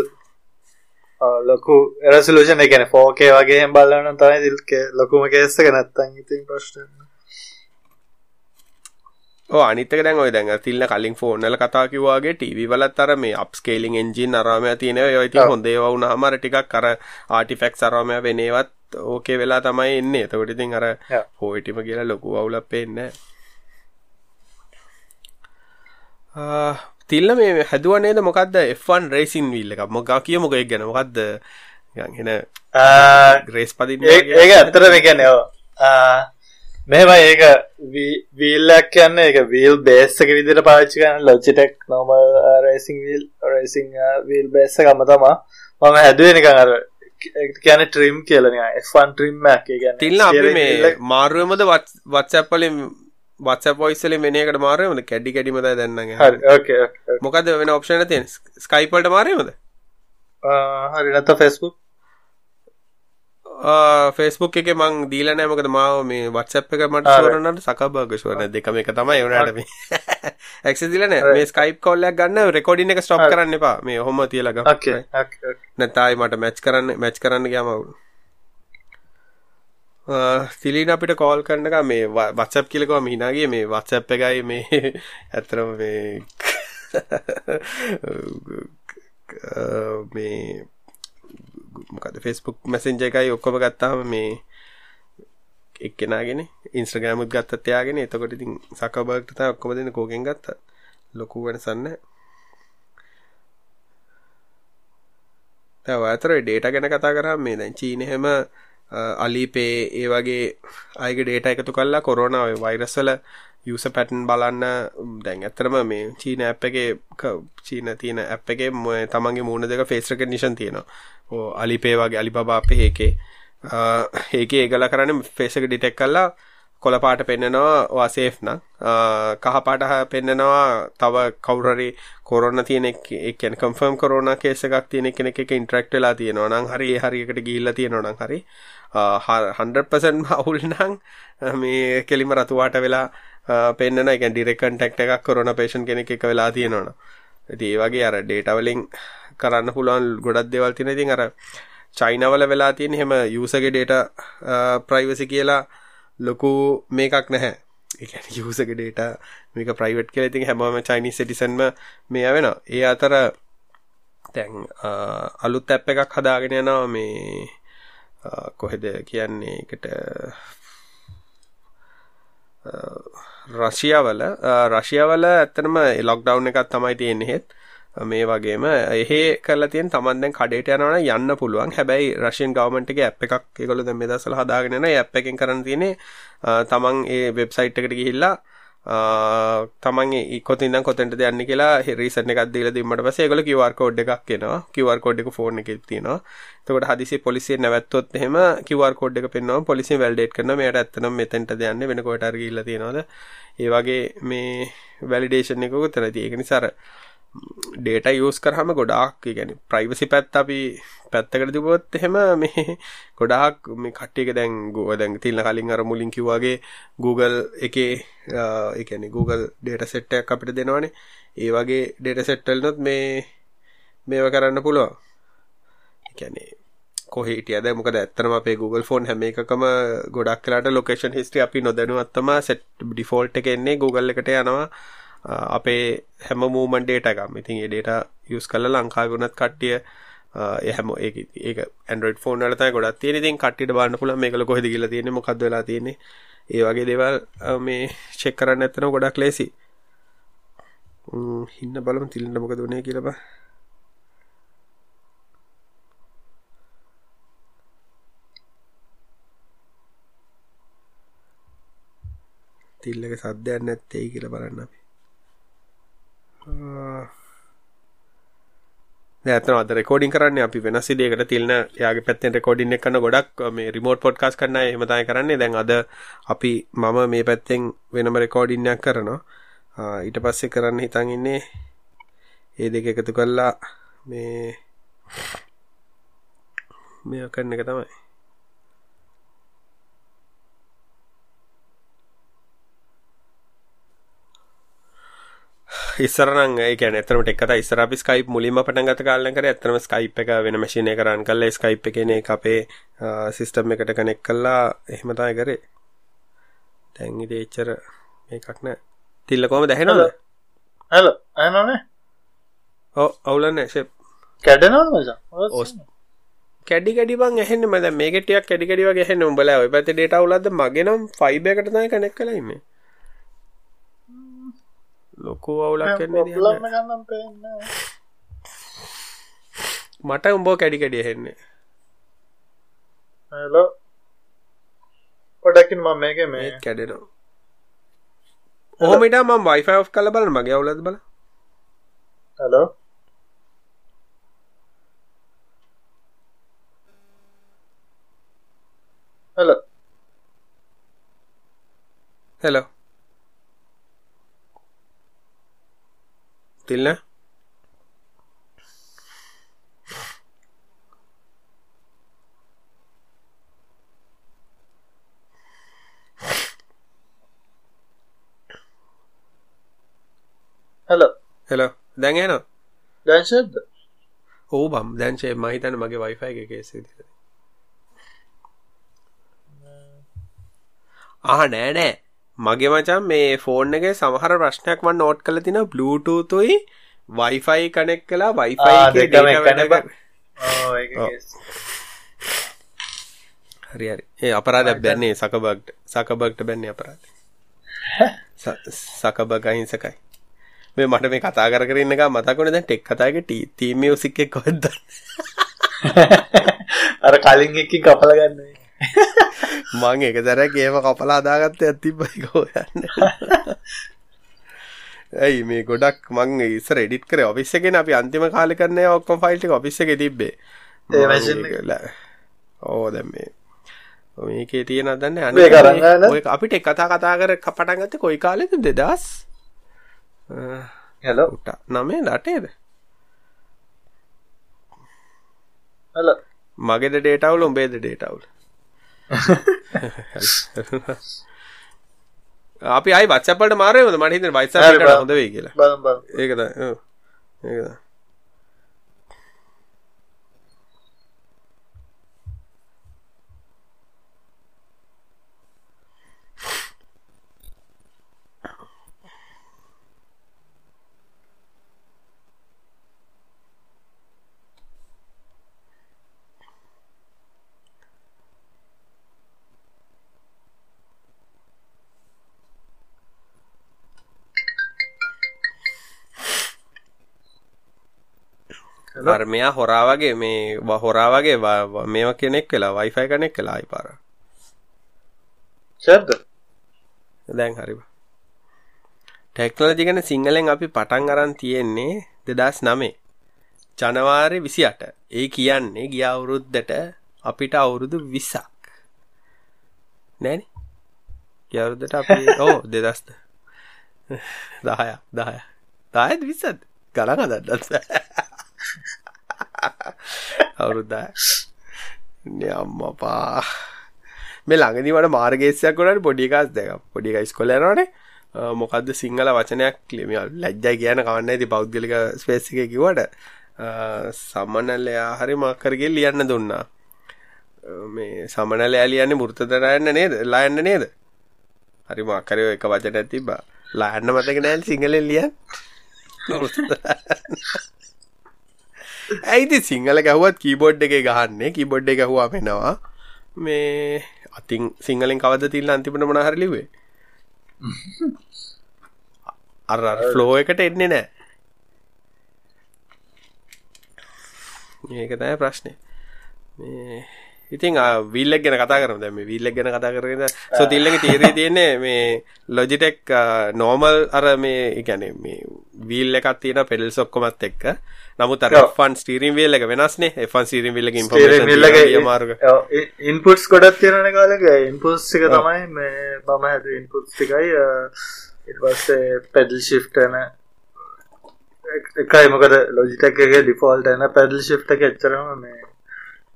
ලොකු රැසලූෂන එකන ෆෝකේ වගේ බලන්න තමයි දිල්ක ලොකුම කේස්සක නැත්තන් ඉතින් ප්‍රශ්න අනිතක දැන් ඔය දැන් තිල්න්න කලින් ෆෝනල කතා කිවවාගේ ටීවි වලත් අර මේ අප්ස්කේලින් එන්ජින් අරාමය තියෙන ඔයිති හොඳේ වුණ හමර ටිකක් කර ආටිෆෙක්් අරාමය වෙනේවත් ඕකේ වෙලා තමයි එන්නේ. එතකොට ඉතින් අර හෝයිටිම කියලා ලොකු අවුලක් පෙන්න තිල්ල මේ හැදුවනේද මොකක්ද F1 රේසින් විල්ල එකක්? මොකා කිය මොක ගැන. මොකක්ද හෙන ග්‍රේස් පදින්න ඒ ඇත්තර එකනව මෙම ඒක වීල්ලක් කියන්න එක වීල් බේස්සක විදිට පාච්චි කන ලොචිටෙක් නොම රේසිං වීල් රේසිං වීල් බේස්ස කම තමා මම හැදුවෙනක අර කියන ට්‍රීම් කියලන ෆන් ට්‍රීම්මක් තිල්න්න අපි මේ මාරුවමද වත්සැප්පලින් වත්සපොයිස්සල මෙනකට මාරයමද කැඩි කැඩිමද දන්න මොකද වෙන ඔප්ෂන තිය ස්කයිපල්ට මාරයමද හරි නත ෆෙස්බුක් ෆෙස්බුක් එක මං දීල නෑමකද මාව මේ වත්සප් එක මට සරනට සකභාගශවන දෙකම එක තමයි වනටම ඇක්ස දිලන මේ ස්කයිප් කොල්ලයක් ගන්න රෙකෝඩින එක ස්ටොප් කරන්න එපා. මේ හොම තියලග නැතයි මට මැච් කරන්න මැච් කරන්න ගමවුරු සිලින අපිට කෝල් කරන්නක මේ වත්සප් කියලකවා මිනාගේ මේ වත්සප් එකයි මේ ඇතරම මේ මේ මොකද ෆෙස්බුක් මැසෙන්ජ එකයි ඔක්කොම ගත්තාම මේ එක්කෙනගෙන ඉන්ස්්‍රගෑමුත් ගත්තත් එයාගෙන. එතකොට ඉතින් සකබර්ට ඔක්කොම දෙන කෝගෙන් ගත්ත ලොකු වෙනසන්න ඇතර ඩේට ගැන කතා කරම් මේ දැන් චීනහෙම අලිපේ ඒ වගේ අයගේ ඩේට එකතු කල්ලා කොරෝනාව වෛරස්වල යුස පැටන් බලන්න දැන් ඇතරම මේ චීන ඇප් එක චීන තියෙන ඇප් එක තමන්ගේ මූුණ දෙක ෆේස්රක නිශන් තියෙනවා. අලිපේ වගේ අලිබා අපේ ඒකේ ඒක ඒගල කරන්න ෆේසක ඩිටෙක් කල්ලා කොළපාට පෙන්න්නනවා වාසේෆ්න කහපාට පෙන්න්නනවා තව කවුරරි කොරන්න තියෙන එකන කම්ෆර්ම් කොරන කේසකක් තියෙන කෙනෙ එක ඉන්ට්‍රක්ටලා තියෙනවා. නම් හරි හරිකට ගිල්ල තියෙනවා නම් හරි. 100% අවුල් නම් මේ කෙලිම රතුවාට වෙලා පෙන්න්න එක ඩිරෙකන්ටෙක්ට එකක් කොරන පේෂන් කෙනෙක් එක වෙලා තියෙනවන ඇති ඒ වගේ අර ඩේටවලින් කරන්න පුළුවන් ගොඩක් දෙවල් තින ඉතින් අර චයිනවල වෙලා තියෙන හෙම යසගේ ඩේට ප්‍රයිවසි කියලා ලොකු මේකක් නැහැ. යසක ඩේට මේක ප්‍රයිවට් කියල. ඉතින් හැමම චයිනි සිටිසන්ම මේ වෙන ඒ අතර තැන් අලුත් ඇප් එකක් හදාගෙන යනවා මේ කොහෙද කියන්නේ එකට රශියාවල රශියාවල ඇත්තනම ලොක්ඩව් එකක් තමයි තියෙන්නේෙත් මේ වගේම එහෙ කරලා තියෙන තමන් දැන් කඩේට යනවනම් යන්න පුළුවන්. හැබැයි රෂියන් ගවර්න්මන්ට් එකේ ඇප් එකක් ඒගොල්ලෝ දැන් මේ දවස්වල හදාගෙන යනවා. ඒ ඇප් එකෙන් කරන්න තියෙන්නේ තමන් ඒ වෙබ්සයිට් එකට ගිහිල්ලා තමන් කොතින්දන් කොතෙන්ට යන්න කියලා රීසන් එකක් දීලා දෙන්නට පස්සේ ඒගොල්ලෝ QR කෝඩ් එකක් එනවා. QR කෝඩ් එක ෆෝන් එකේ තියෙනවා. එතකොට හදිසි පොලිසිය නැවැත්තුවොත් එහෙම QR කෝඩ් එක පෙන්වනවා පොලිසිය වැලිඩේට් කරනවා. මෙයාට ඇත්තනම් මෙතෙන්ට යන්නේ? වෙන කොහෙට හරි ගිහිල්ලා තියෙනවද? ඒ වගේ මේ වැලිඩේෂන් එකකුත් තියෙනවා ඒක නිසා අර ඩේට යස් කරහම ගොඩාක් ගැන ප්‍රයිවසි පැත් අපි පැත්තකට තිබොත් එහෙම මේ ගොඩාක් මේ කට්ටියක දැන් ගුව දැන් තිල්න්න කලින් අර මුලින් කිව්වාගේ Google එකේ එකන Google ඩේට සෙට්ටයක් අපිට දෙනවානේ. ඒ වගේ ඩේට සෙට්ටල්නොත් මේ මේව කරන්න පුළුවන්. එකැනේ කොහිටියද මොක ඇත්තනම අපේ Google ෆෝන් හැම එකම ගොඩක් කලාට ලොකේෂන් හිස්ට්‍රි අපි නොදැනුවත්තම සෙට් ඩිෆෝල්ට් එක එන්නේ Google එකට යනවා. අපේ හැම මූමන් ඩේට එකම් ඉතින් ඒඩේට යස් කල ලංකාවුනත් කට්ටිය එහැම ඒ ඇන්ඩරඩ ෆෝන් ලත ගොඩත් තියෙන ඉතින් කට්ටිට බන්න පුල මේකල කොහෙද කියල තියෙන මොකක්ද වෙලා තියෙන්නේ. ඒ වගේ දේවල් මේ චෙක් කරන්න ඇත්තන ගොඩක් ලේසි. හින්න බලම තිල්න්න මොක දුනේ කියලබා තිල්ලක සද්‍යයක් නැත්තේ කියලා බලන්න අපි. ඇතන අද රෙකෝඩින් කරන්න අපි වෙනස් දේකට තිල්න යාගේ පැත්තෙන් රෙකෝඩින් එක කන්න ගොඩක් මේ රිමෝට් පොඩ්කාස් කරන්න එමතයි කරන්නේ. දැන් අද අපි මම මේ පැත්තෙන් වෙනම රෙකෝඩින්නයක් කරනවා. ඊට පස්සේ කරන්න හිතන් ඉන්නේ ඒ දෙක එකතු කල්ලා මේ මේ කරන්න එක තමයි. ඉස්සරනං ඒකන එතරම එක්කත ඉස්සර අපි ස්කයිප් මුලින්ම පටන් ගත කාලන කර ඇතරම ස්කයිප් එක වෙන මශීනය කරන්න කල්ල ස්කයිප් එකන අපේ සිිස්ටම් එකට කනෙක් කල්ලා එහෙමතයි කරේ. තැන්ගි දේච්චර මේකක් නෑ. තිල්ල කොම දැහෙනද හල ඇනනේ ඕ අවුලන්න ශෙප් කැඩනවා ඔස්. කැඩි කඩිබන් එහෙන්න මද මේකටියක් කැඩිකඩිව ගැහෙන උඹල ඔය පැති ඩේට අවුලද මගෙනම් ෆයිබකට තයි කනෙක් කලයින්නේ ලොකු අවුලක් මට උඹෝ කැඩි කැඩිය හෙන්නේ හලෝ පොඩක්කින් මම මේක මේ කැඩෙනවා. ඕමිට ම වයිෆ කල බල මගේ අවුලද බල හලෝ හලෝ හෙලෝ තිල්න හලෝ හෙලෝ දැන්ගන දැන්ශද ඕ බම්. දැන්චේ මහිතන මගේ වයිෆයි එක කේසේ ආහ නෑ නෑ මගේ මචන් මේ ෆෝන් එක සමහර ප්‍රශ්නයක් වන් නෝට් කළ. තින බ්ලූටූතුයි වයිෆයි කනෙක් කලා වයිෆයි හරි හරි. ඒ අපරාධ බැන්නේ සකබක්ට සකබක්ට බැන්නේ අපරාධ සකබග අහිංසකයි. මේ මට මේ කතා කර කරන්න එක මතකුණ දැන් ටෙක් කතාගේ තීමියසික් එක් කොද්ද අර කලින් එකින් කපල ගන්නේ මං එක දැරක් ඒම කපලා අදාගත්ත ඇතිබයි ගෝයන්න ඇයි මේ ගොඩක් මං ඉස්සර එඩිට කර ඔෆිස්සගෙන අපි අන්තිම කාල කරන්න ඔක්කොම ෆයිල්ට ඔෆිස්ස එක තිබ්බේ. ඕ දැම් මේ මේකේ තියෙන දන්න අන අපිට කතා කතා කර පටන් ගත්ත කොයි කාලෙද? දෙදස් හැලෝට නමේ ලටේද හල මගෙද ඩේටවුල උඹේද ඩේටවුල් අපි අයි වච්චපට මාරයමද මට හිතන වයිස හොඳ වේ කියලා. ඒකද? ඒකද අර මෙයා හොරා වගේ මේ හොරා වගේ මේව කෙනෙක් වෙලා වයිෆයි කනෙක් කළා ආයි පාර. ෂර්ද? දැන් හරි ටෙක්නොලොජි ගැන සිංහලෙන් අපි පටන් අරන් තියෙන්නේ 2009 ජනවාරි 28 ඒ කියන්නේ ගිය අවුරුද්දට අපිට අවුරුදු 20ක් නෑනේ? ගිය අවුරුද්දට අපි ඔව් 2000 10 10 10 20ද ගණන් හදන්නත් අවුරුද්දා අම්මපා. මේ ළඟදි මට මාර්ගේශයක් ගොඩට පොඩිකාස් දැක පොඩික ස්කොල යනවානේ. මොකක්ද සිංහල වචනයක් ලිම ලැජ්ජයි කියන කවන්න ඇති පෞද්ගලික ස්පේසි එක කිවට සම්මනල්ලයා හරි මක්කරගේ ලියන්න දුන්නා. මේ සමනල ඇලියන්නේ මුෘතදරයන්න නේද? ලායන්න නේද? හරි මක්කරය එක වචන ඇතිබා ලාන්න මතක නෑල් සිංහලෙන් ලියන් ඇයිති සිංහල ගැහුවත් කීබෝඩ් එක ගහන්නේ? කීබොඩ් එක හවා පෙනවා මේ අතින් සිංහලෙන් කවද තිල්ල අන්තිපට මනහරලිවේ අර ෆ්ලෝ එකට එන්නේ නෑ ඒක තෑ ප්‍රශ්නය මේ ඉතින් විල්ලක් ගැන කතා කරම. දැම විල්ලක් ගැන කතා කරන සොතිල්ලක තීරී තියන්නේ මේ ලොජිටෙක් නෝමල් uh, අර මේ ඉගැන මේ වීල් එකත් තියෙන පෙඩල් සොක්කොමත් එක්ක. නමුත් අර ෆන් ස්ටීරීම් වේල් එක වෙනස්නේ. ෆන් සීරීම් වේල් එක ඉන්ෆෝමේෂන් මාර්ග. ඉන්පුට්ස් ගොඩක් තියෙන කාලෙක. ඉන්පුට්ස් එක තමයි මේ මම හැද ඉන්පුට්ස් ටිකයි ඊට පස්සේ පෙඩල් ෂිෆ්ට් යන එකයි. මොකද ලොජිටෙක් එකේ ඩිෆෝල්ට් යන පෙඩල් ෂිෆ්ට් එක එච්චරම මේ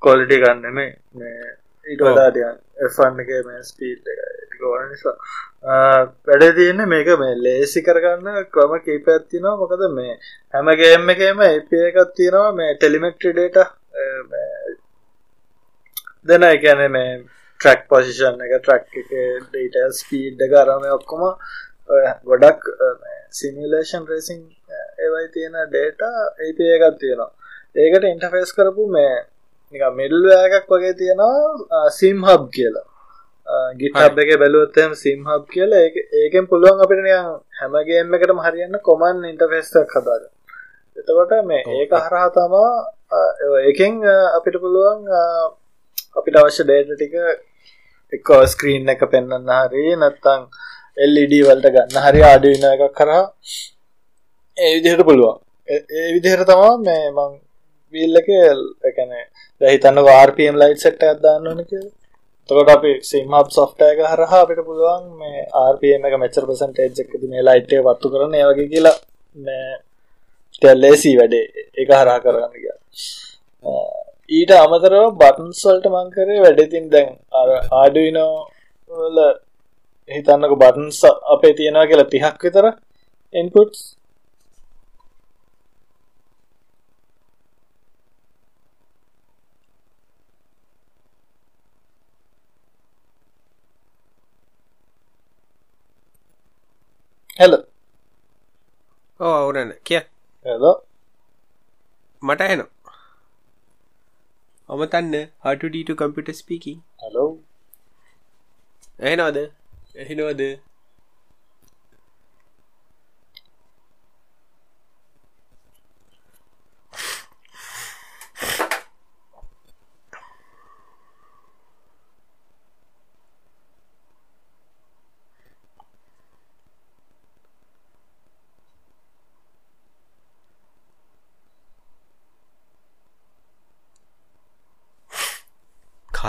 කොලිටි ගන්න මේ ඊට වඩාටයන් එෆන් එක මේ ස්පීට් එක ඕන නිසා. වැඩ තියන්න මේක මේ ලේසි කරගන්න ක්‍රම කීප ඇත්තිනවා මොකද මේ හැමගේම එකම AP එකත් තියෙනවා. මේ ටෙලිමෙක්ට්‍රි ඩේට දෙන එකන මේ ට්‍රක් පොසිෂන් එක ට්‍රක් එක ඩේට ස්පීඩ් එක අරම ඔක්කොම ගොඩක් සිමිලේෂන් රේසින් ඒවයි තියෙන ඩේට AP එකත් තියෙනවා. ඒකට ඉන්ටෆේස් කරපු මේ නික මිල්වෑගක් වගේ තියෙනවා සිම් හබ් කියලා. ගිටබ් එක බැලුවත්තම සිම්හබ් කියල ඒකෙන් පුළුවන් අපිට හැමගේම එකටම හරියන්න කොමන් ඉන්ටෆෙස්ටක් හදාග එතකොට මේ ඒක හරහා තමා ඒකෙන් අපිට පුළුවන් අපිට අවශ්‍ය ඩේට ටික එක්කෝ ස්ක්‍රීන් එක පෙන්න්න හරි නැත්තං එල්ඩ වලට ගන්න හරි ආඩුවන එකක් කරා ඒ විදිහට පුළුවන්. ඒ විදිහට තමා මේ මං වීල්ලක එකන දැහිතන්න වාර්පම් ලයිට් සෙට් ඇදදාන්නන කිය තකොට අපි සිම්හබ් සොෆ්ටයක හරහා අපිට පුළුවන් මේ ආර්පම එක මෙචර් පසන්ටේජ් එකද මේ ලයිට්ේ වත්තු කරන ඒවගේ කියලා තැල්ලේසී වැඩේ එක හරහා කරන්න කිය ඊට අමතරව බටන්ස්වල්ට මංකරේ වැඩතින් දැන් අර ආඩුවිනෝල හිතන්නක බටන්ස් අපේ තියෙනවා කියලා තිහක් විතර ඉන්පුට්ස් හෙල ඕ අවුරන්න. කිය. ඇද මට ඇහෙන ඔමතන්න හටඩට කම්පිට ස්පීකි හලෝ ඇහෙනවාද? ඇහෙනවද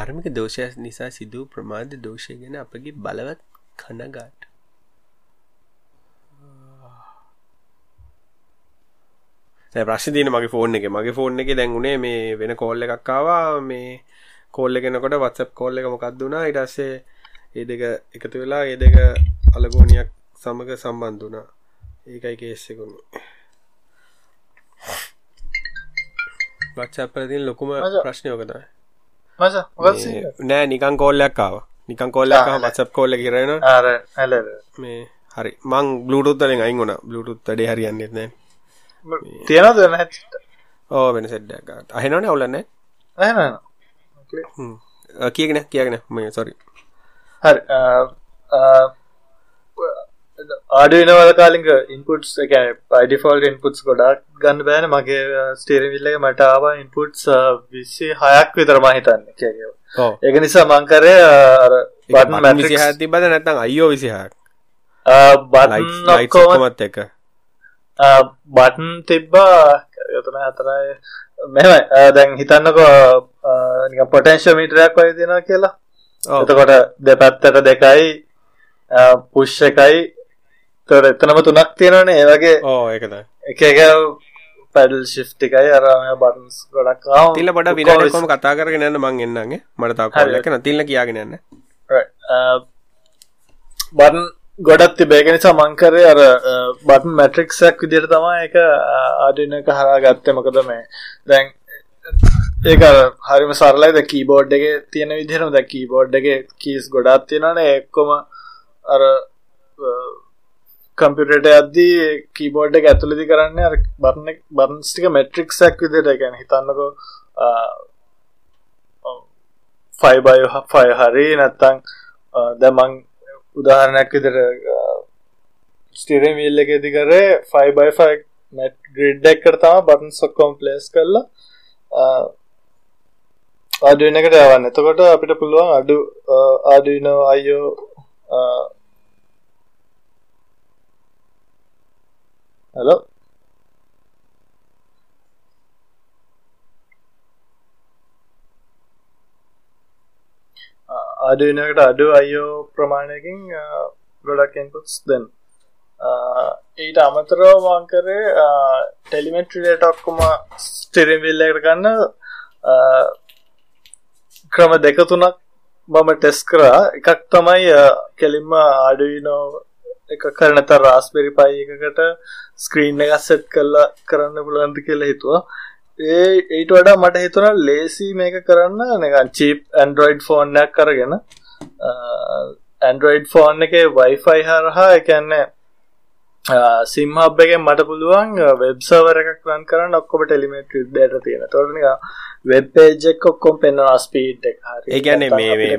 කාර්මික දෝෂය නිසා සිදූ ප්‍රමාද දෝෂය ගැන අපගේ බලවත් කනගාට. ප්‍රශ්තින මගේ ෆෝන් එක. මගේ ෆෝන් එක දැන්ුණේ මේ වෙන කෝල්ල එකක්කාවා මේ කෝල්ල කෙනකොට වත්සප් කෝල්ල එක මොකක්දුනා ඉටස්සේ ඒ දෙක එකතු වෙලා ඒ දෙක අලගෝනියක් සමඟ සම්බන්ධනා ඒකයි කේස්සෙකුුණු වත්සප්පලතින් ලොකුම ප්‍රශ්නයෝකතයි නෑ නිකන් කෝල්ලයක් ආව නිකන් කෝල්ලක් වත්සප් කෝල්ල කරන මේ හරි මං බ්ලුටුත්තලින් අයින් වුණ බ්ලුටුත් ඩේ හරියන්නෙත් නෑ තියෙනද ඕ වෙන සෙඩ්ඩක් අහෙනවන ඔවුලන්න කියගෙන කියගෙන මේ සොරි හරි ආඩුවනවල කාලික ඉන්පුට්ස් එක පයිඩිෆෝල් ඉන්පුට්ස් ගොඩක් ගන්න බෑන. මගේ ස්ටේරවිල්ලක මට ආව ඉන්පුට්ස් විසි හයක් විතරම හිතන්න. කියව ඒක නිසා මංකරය බට විසි තිබද නැතම් අයෝ විසිහක් බටකොමත් එක. බටන් තිබ්බා යතන හතරයි. මෙම දැන් හිතන්නකෝ පොටන්ශ මීටරයක් වය තිෙන කියලා. එතකොට දෙපැත්තට දෙකයි පුෂ් එකයි තොට එතනම තුනක් තියෙනවන. ඒවගේ ඕ ඒකද. එක එක පැඩල් ශිෆ්ටිකයි අරම බටන්ස් ගොඩක් තිල්ල බඩ විනාකොම කතා කරගෙන යන්න මං එන්නගේ මට තාකලකන තිල්ල කියාගෙනන්න බන් ගොඩත් තිබේග නිසා මංකරේ අර බටන් මැට්‍රික්සක් විදිර තමා එක ආඩිනක හරා ගත්තය මොකද මේ දැන් ඒක හරිම සරලයිද කීබෝඩ් එක තියෙන විදිරම ද කීබෝඩ් එක කීස් ගොඩත් තියෙනන එක්කොම අර කම්පියුටට අද්දී කීබෝඩ් එක ඇතුළදි කරන්න අර බරන බර්න්ස්ටික මෙට්‍රික්සක් විදිට ගැන හිතන්නකෝ ෆයිබය ෆය හරි නැත්තං දැමං උදාහරණයක් විතර ස්ටිරම් විල්ල එක දිකරේ ෆයිබයි නැට් ග්‍රිඩ්ඩක් කරතම බටන් සොක්කොම් පලස් කරලා ආඩුවන එකට යවන්න. එතකොට අපිට පුළුවන් අඩු ආඩුනෝ අයෝ හලෝ අඩුනකට uh, අඩු අයෝ ප්‍රමාණයකින් uh, ගොඩක් ඉන්පුට්ස් දෙන්න. Uh, ඊට අමතරව මංකරේ ටෙලිමෙට්‍රිලට ඔක්කොම ස්ටිරිම්විල්ල එකට ගන්න ක්‍රම දෙක තුනක් මම ටෙස් කරා. එකක් තමයි කෙලින්ම අඩුවනෝ එක කරනත රාස්බෙරි පයි එකකට ස්ක්‍රීන් එක සෙට් කල්ලා කරන්න පුළන්ද කියලා හිතුවා. ඒ ඒට වඩා මට හිතුන ලේසි මේක කරන්න නිකන් චිප් ඇන්ඩරෝයිඩ් ෆෝන්යක් කරගෙන ඇන්ඩරෝයිඩ් ෆෝන් එක වයිෆයි හරහා එකන්නේ සිම්හබ් එක මට පුළුවන් වෙබ්සවර එකක් රන් කරන්න ඔක්කොම ටෙලිමේට ඩට තියෙන. තොරනික වෙබ් පේජෙක් ඔක්කොම් පෙන්න්න ස්පීට් එක. ඒ කියන්නේ මේ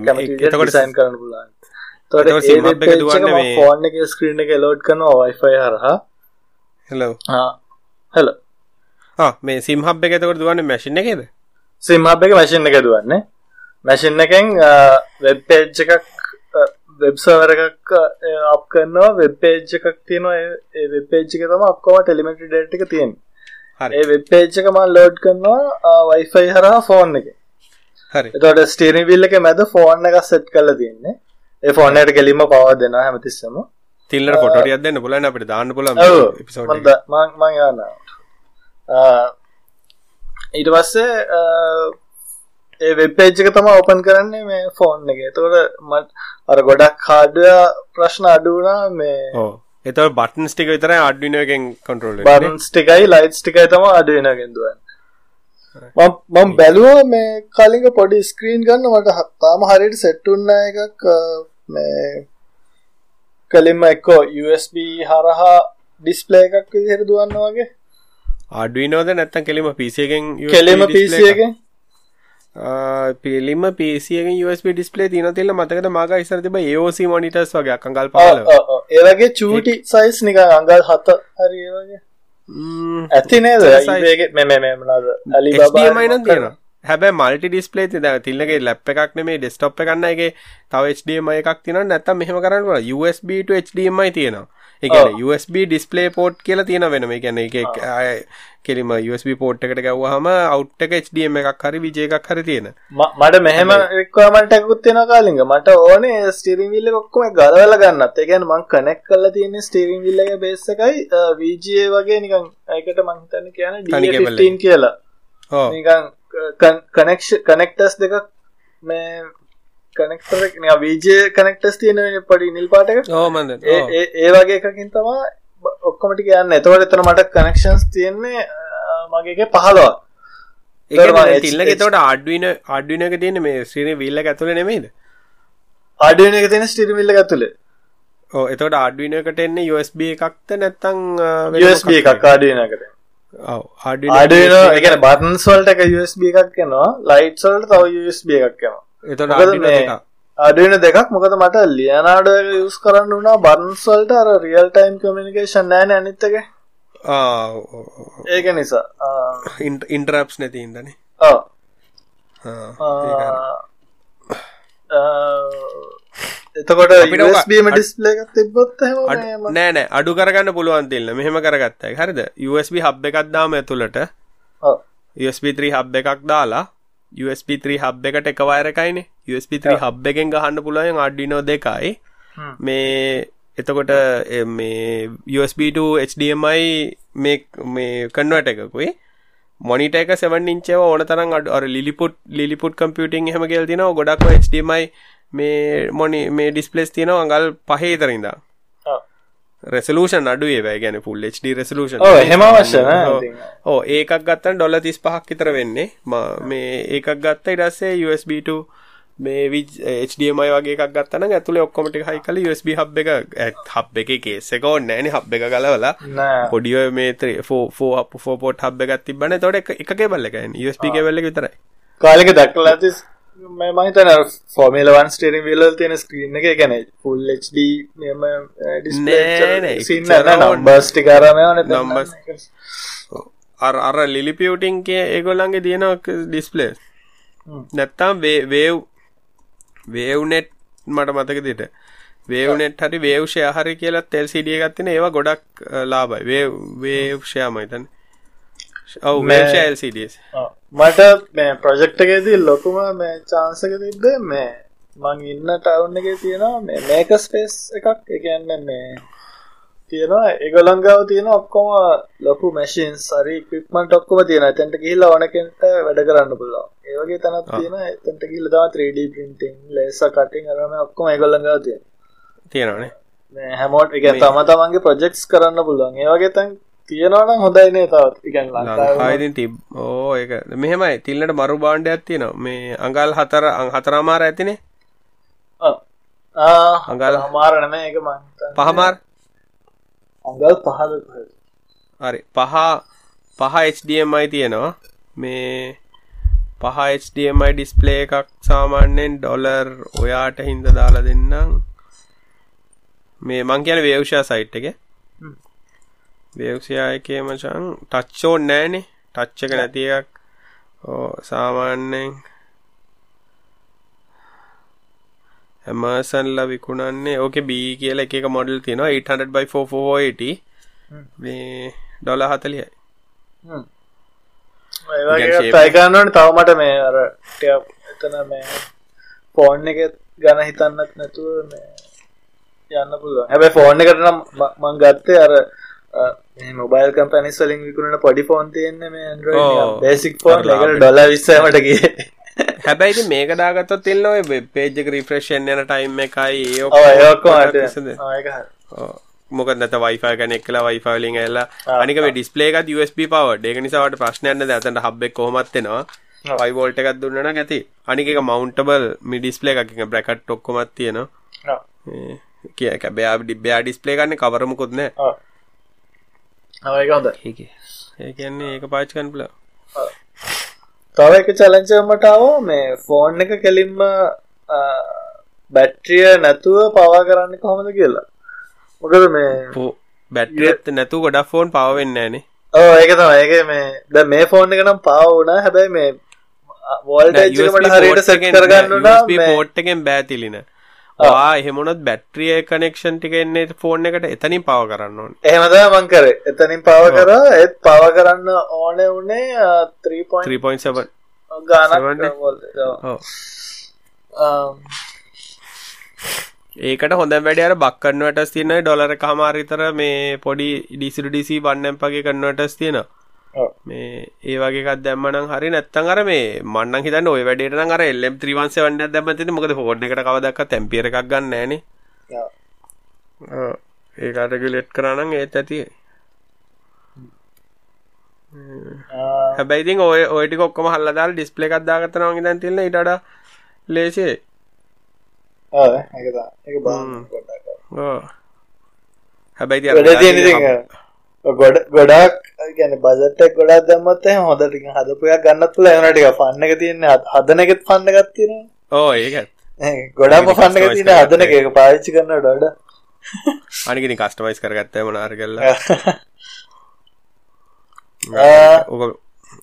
එතකොට සයින් කරන්න පුළුවන් ෆෝන් එක ස්ක්‍රීන් එක ලෝඩ් කරනවා වයිෆයි හරහා. හෙලෝ හල මේ සිම්හබ් එක එතකොට දුවන්න මැසින් එකද? සිම්හබ් එක මැසින් එක දුවන්නේ. මැසින් එකෙන් වෙබ් පේජ් එකක් වෙබ්සවර එකක් අප කරනවා. වෙබ්පේජ් එකක් තියෙනවා. වෙබ්පේජ් එක තම ඔක්කොම ටෙලිමෙටරි ඩේටා එක තියෙන ඒ වෙබ්පේජ් එක මම ලෝඩ් කරනවා වයිෆයි හරහා ෆෝන් එකේ. හරි. එතකොට ස්ටීරින් වීල් එකේ මැද ෆෝන් එකක් සෙට් කරලා තියෙන්නේ ඒ ෆෝන් එකට ගෙලින්ම පවර් දෙනවා හැමතිස්සෙම. තිල්ලට ෆොටෝ ටිකක් දෙන්න පුළුවන් අපිට දාන්න පුළුවන් ඔව්. එපිසෝඩ් මම මම යනවා ඊට පස්සේ ඒ වෙබ්පේජ් එක තම ඕපන් කරන්නේ මේ ෆෝන් එක. එතකොට මට අර ගොඩක් කාඩය ප්‍රශ්න අඩුනා මේ එත බටන් ටික විතර අඩ්ිනගෙන් කොටරල් බන්ස් ටිකයි ලයිට් ටිකයි තම අඩුවෙනගෙන්දුවන් මම බැලුව මේ කලින්ග පොඩි ස්ක්‍රීන් ගන්න මට තාම හරියට සෙට්ටුන්න එකක් මේ කලින්ම එක්කෝ USB හරහා ඩිස්පලේ එකක් විදිහට දුවන්න වගේ. අඩුවනෝද නැත්තන් කෙලිම පිසියගෙන් කෙලෙම පිසියගෙන් පිලිම පසියෙන් USB ඩිස්පලේ තින තිල්ල මතකද මග ඉසර තිබ ඒෝස මොනිටස් වගේ අකංගල් පාල ඒවගේ චූටි සයිස් නික අංගල් හත හරි වගේ. ඇති නේද? මෙමනද අලිබමයින තියෙන හැබැ මල්ටි ඩිස්පලේ ති තිල්ලගේ ලැප් එකක් නෙමේ ඩෙස්ටොප් එකන්න එක තව HDM එකක් තින නැත්තම් මෙහම කරන්න USB to HDMI තියෙනවා. එක USB ඩිස්පලේ පෝට් කියලා තියෙන වෙනම. ගැන එක කෙලිම USB පෝට් එකට ගැව්වහම අවට් එක HDM එකක් හරි විජය එකක් හරි තියෙන. මට මෙහෙම එක්වමටකුත් තියෙන කාලිග. මට ඕනේ ස්ටිරිං විල්ල ඔක්කොම ගලවල ගන්නත්. එකගැන මං කනෙක් කල්ල තියෙන ස්ටිරිං විල්ලගේ බේස එකයි. වීජය වගේ නිකන් ඇකට මංතන්න කියන ඩ කියලා. නිකන් කනෙක්ෂ කනෙක්ටස් දෙකක් මේ කනෙක්ටර වීජය කනෙක්ටස් තියෙන පඩි නිල් පාටක ඕමද ඒ වගේ එකකින් තමා ඔක්කොමටි කියන්න එතවට එතන මට කනෙක්ෂන්ස් තියෙන්නේ මගේක පහලවා තිල්ල තවට අඩුවන අඩුවනක තියෙන මේ ශ්‍රීන විල්ල ඇතුල නෙමේද අඩුවන එක තියෙන ස්ටිරිමිල්ල ඇතුළේ ඕ එතවට අඩුවනකට එන්නේ USB එකක්ත නැත්තං USB එකක් ආඩුවනකට අඩුවන එකන බටන්ස්වල්ට එක USB එකක් කෙනවා ලයිට්සල්ට තව USB එකක් කෙනවා එතට අඩුවන දෙකක්? මොකද මට ලියනාඩ යස් කරන්න වුණා. බන්ස්වල්ට අර රියල් ටයිම් කමිනිකේෂන් නෑන අනිත්තක ඒක නිසා. ඉන්ටරප්ස් නැති ඉදනේ එතකොට බීම ඩිස්පලේ තිබොත් නෑනෑ අඩු කරගන්න පුළුවන් තිල්න්න මෙහෙම කරගත්තයි හරිද? USB හබ් එකක් දාම ඇතුළට. USB3 හබ් එකක් දාලා USB3 හබ් එකට එක වයරකයිනේ USB3 හබ් එකෙන් ගහන්න පුළුවන් අඩිනෝ දෙකයි. මේ එතකොට මේ USB to HDMI මේ මේ කන්වර්ට එකකුයි. මොනිට එක 7 ඉංචව ඕන තරම් අඩු අර ලිලිපුට් ලිලිපුට් කම්පියුටින් එහෙම කියලා තියෙනවා. ගොඩක් HDMI මේ මොනි මේ ඩිස්පලේස් තියෙනවා අඟල් පහේ ඉතරින්දා රෙසලූෂන් අඩුවේ වැෑ ගැන පුල් HD රෙසලූෂන් හෙම අවශ්‍ය ඕ ඒකක් ගත්තන් ඩොල තිස් පහක් විතර වෙන්නේ. මේ ඒකක් ගත්ත ඉඩස්සේ USB2 මේ HDMI වගේ ගත්තන ඇතුලේ ඔක්කොමටි හයි කල USB හබ් එක හබ් එක කේසකෝ නෑන හබ් එක කලවලා පොඩිය මේ ෆෝ පෝපෝට් හබ් එකත් තිබන තොට එක කෙබල්ල එකයි USB කෙබල්ල විතරයි. කාලෙක දක්ලා තිස් මහිතන ෆෝමලවන් ස්ටේරින් විල්ල තියෙන ස්ක්‍රීන් එක ගැන පුල් බස්ටි කරමය නම්බස් අර අර ලිලිපියවටින්ගේ ඒගොල්ලන්ගේ තියෙන ඩිස්පලේ නැත්තම් වේව් වේව්නෙට් මට මතක දිට වේව්නෙට් හරි වේව්ෂය හරි කියලා තෙල් සිඩිය ගත්තින ඒවා ගොඩක් ලාබයි වේ වේව්ෂයාමයිතන් ඔව මේල්සිඩස් මට මේ ප්‍රජෙක්්ටකේදී ලොකුම මේ චාන්සක තිබ්බ මේ මං ඉන්න ටවුන් එක තියෙනවා මේ මේක ස්පේස් එකක්. එකන්න මේ තියෙනවා ඒගොලංගාව තියෙන ඔක්කොම ලොකු මැශීන් සරි පික්මට ඔක්කොම තියෙන තැන්ට කියල්ලා ඕනකට වැඩ කරන්න පුල්ලා ඒවගේ තනත් තියෙන එතට කියල තම 3D පින්ටිං ලෙස කටින් අරම ඔක්කොම ඒගොල්ලඟාව තියෙන තියෙනනේ හැමෝට් එක තම තමන්ගේ ප්‍රජෙක්ස් කරන්න පුළුවන්. ඒවගේ තැන් තියෙනවනම් හොඳයිනේ තවත්? ඉගැන් ලංකායිතින් තිබ් ඕ ඒක. මෙහෙමයි. තිල්ලට මරු බාණ්ඩයක් තියෙනවා. මේ අඟල් හතර හතරාමාර ඇතිනේ. අඟල් හමාරනම එක මං පහමාර්? අඟල් පහද හරි. පහ පහ HDMI තියෙනවා. මේ පහ HDMI ඩිස්පලේ එකක් සාමාන්‍යයෙන් ඩොලර් ඔයාට හින්ද දාලා දෙන්නම්. මේ මං කියන වේවෂා සයිට් එක වේවෂයා එකේ මචං ටච්චෝ නෑනේ. ටච් එක නැති එකක්. ඕ සාමාන්‍යයෙන් ඇමර්සන්ලා විකුණන්නේ ඕක බී කියල එක මොඩල් තියෙනවා. 800 මේ ඩොල හතලියයි තයිගන්නට තවමට මේ අර එතන මේ ෆෝන් එක ගැන හිතන්නත් නැතුව මේ යන්න පුළුව හැබැ ෆෝන් එකට නම් මං ගත්තේ අර මොබයිල් කම්පැනිස් වලින් විකුණට පොඩි ෆෝන් තියෙන්නේ මේ බේසික් ෆෝන් එකට ඩොල විස්සමට ගිය හැබැයිති මේක දාගත්තොත් තිල්න ඔය පේජ්ජක රිෆ්‍රේෂන් යන ටයිම් එකයි. මොක නැත වයිෆ කනෙක් කලා වයිෆලින් ඇල්ලා අනික ඩිස්පලේක USB පවට ඒක නිසාවට ප්‍රශ්නයන්න ඇතට හබ්බෙක් කොහොමත්වෙනවා වයිවෝල්ට එකක් දුන්නන ඇති. අනික එක මවන්ටබල් මිඩිස්පලේ එකක බ්‍රකට් ඔක්කොමත් තියෙනවා. කිය කැබයා ඩිබ්බයා ඩිස්පලේ ගන්න කවරමකුත්න ඒ කියන්නේ ඒක පාච්කන් පල තව එක චලංචමටාව මේ ෆෝන් එක කෙලින්ම බැට්‍රිය නැතුව පවා කරන්න කොහොමද කියලා. මොකද මේ බැට්‍රියත් නැතු ගොඩක් ෆෝන් පවෙන්න ෑනේ ඕ ඒක තම ඒක මේ ද මේ ෆෝන් එක නම් පාවුනා හැබැයි මේ වෝල්ට හරිට සැ කරගන්න පෝට්ටකෙන් බෑතිලින වා එහෙමනොත් බැට්‍රිය කනෙක්ෂන් ටික එන්නේ ෆෝන් එකට? එතනින් පව කරන්න ඕන. එහෙමද? මං කර. එතනින් පව කර. ඒත් පව කරන්න ඕන උනේ 3.7 ගානක් ඒකට හොඳ වැඩ බක් කන්නවටස් තියෙන ඩොලර කමාරිතර මේ පොඩි ඩිසිරු ඩිසි වන්නම්පගේ කන්නවටස් තියෙනවා මේ ඒ වගේ දැම්මන හරි නැත්තන් අර මේ මන්න හිතන්න ඔය වැඩට අර එල්ලම් ත්‍රීවන්සේ වන්න දැමති මොකද ෆෝර්න එකට කවදක් තැම්පියර එකක් ගන්න ෑන. ඒකට ගලෙට් කරනන් ඒත් ඇති. හැබැයිති ඔය ඔයටි කොක්කම හල්ලදාල් ඩිස්පලේ එකක් දාගතනවා දැන් තිල්න්න ඉටඩ ලේසේ හැබැයි ගොඩ ගොඩක් ගැන බජටක් ගොඩක් දම්මත් හොදටික හදපුයක් ගන්නත් තුළ එනටික පන්න එක තියන්න. හදන එකෙත් පන්න ගත්තින ඕ ඒක. ගොඩාම පන්න එක තින හදන එක. පාවිච්චි කරන්න ඩොඩ අනිගෙන කස්ටමයිස් කරගත්ත මනාර කල්ල.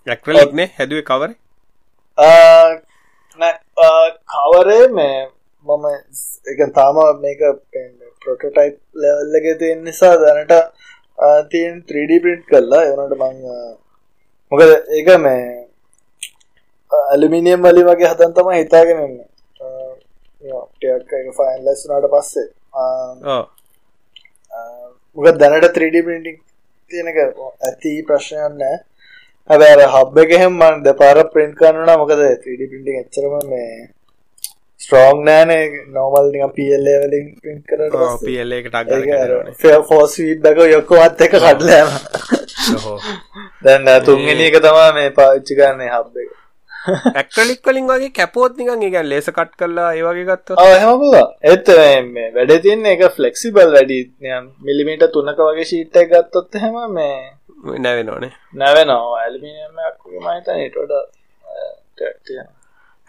ඇක්වලක්නේ හැදුවේ කවර කවරේ මේ මම එක තාම මේක පොටටයිප් ලෙවල්ලක තියෙන නිසා දැනට තියෙන් 3D පින්ට් කරලා එවනට මං මොකද ඒක මේ ඇලමිනියම් වලි වගේ හතන් තම හිතාගෙනන්න ෆයින් ලැස්නාට පස්සේ. මොක දැනට 3D පින්ටික් තියෙනක ඇති ප්‍රශ්නයන්න හැබැ හබ් එක එහෙම මන් ද පාර ප්‍රින්ට් කරන්නා මොකද 3D පින්ටික් එච්චරම මේ ස්ට්‍රෝං නෑනේ නොමල් නික පියල්ල වලින් පින්ට කර පියල්ල එකට ෆෝස් ීඩ්ඩක යොක්කොවත් එක කටලෑම දැන්න තුන්ගෙන එක තමා මේ පාච්චි කරන්නේ හබ් එක. ඇක්ටලික් කලින් වගේ කැපෝත් නිකන් එක ලේස කට් කරලා ඒවගේ ගත්ත හම එත් වැඩ තියන්න එක ෆලෙක්සිබල් වැඩි මිලිමීට තුනක වගේ ශීට්ට ගත්තොත් හෙම මේ නැවෙනෝනේ නැවෙනවා. ඇල්මිනියම මහිතනටොඩ තියෙන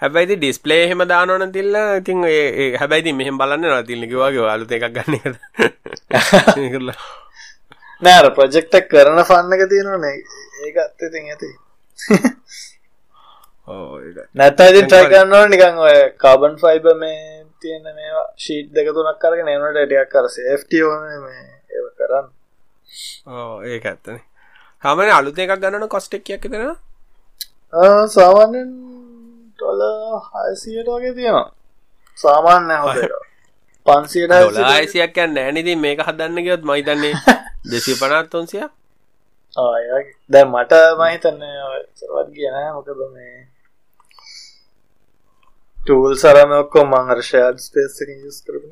හැබැයි ඩිස්පලේ එහෙම දානවන තිල්ල ඉතින් ඒ හැබැයි මෙහම බලන්න නතිල්ලිකවාගේ අලුත එකක් ගන්න කරලා නෑර ප්‍රජෙක්ටක් කරන ෆන්නක තියෙනවනේ. ඒකත් ඉතින් ඇති. නැත ඉතින් ට්‍රයි කරන්නවා නිකන් ඔය කාබන් ෆයිබ මේ තියෙන මේවා ශීට් දෙක තුනක් කරගෙන එනට ටියක් කර සේෆ්ටි ඕන මේ ඒ කරන්න. ඕ ඒක ඇත්තනේ. හමන අලුත එකක් ගන්නන කොස්ටෙක් කියක් තෙන සාමාන්‍යෙන් ටොල හයිසියට වගේ තියෙනවා. සාමාන්‍ය හොදට පන්සියට ඩොලායිසියක් යන්න නෑනිති මේක හදන්න ගියොත් මහිතන්නේ දෙසි පනත් තුන්සිය දැ මට මහිතන්න සරවත් කියන මොකද මේ ටූල් සරම ඔක්කෝ මංහර්ෂයාඩ් ස්පේස් යස් කරන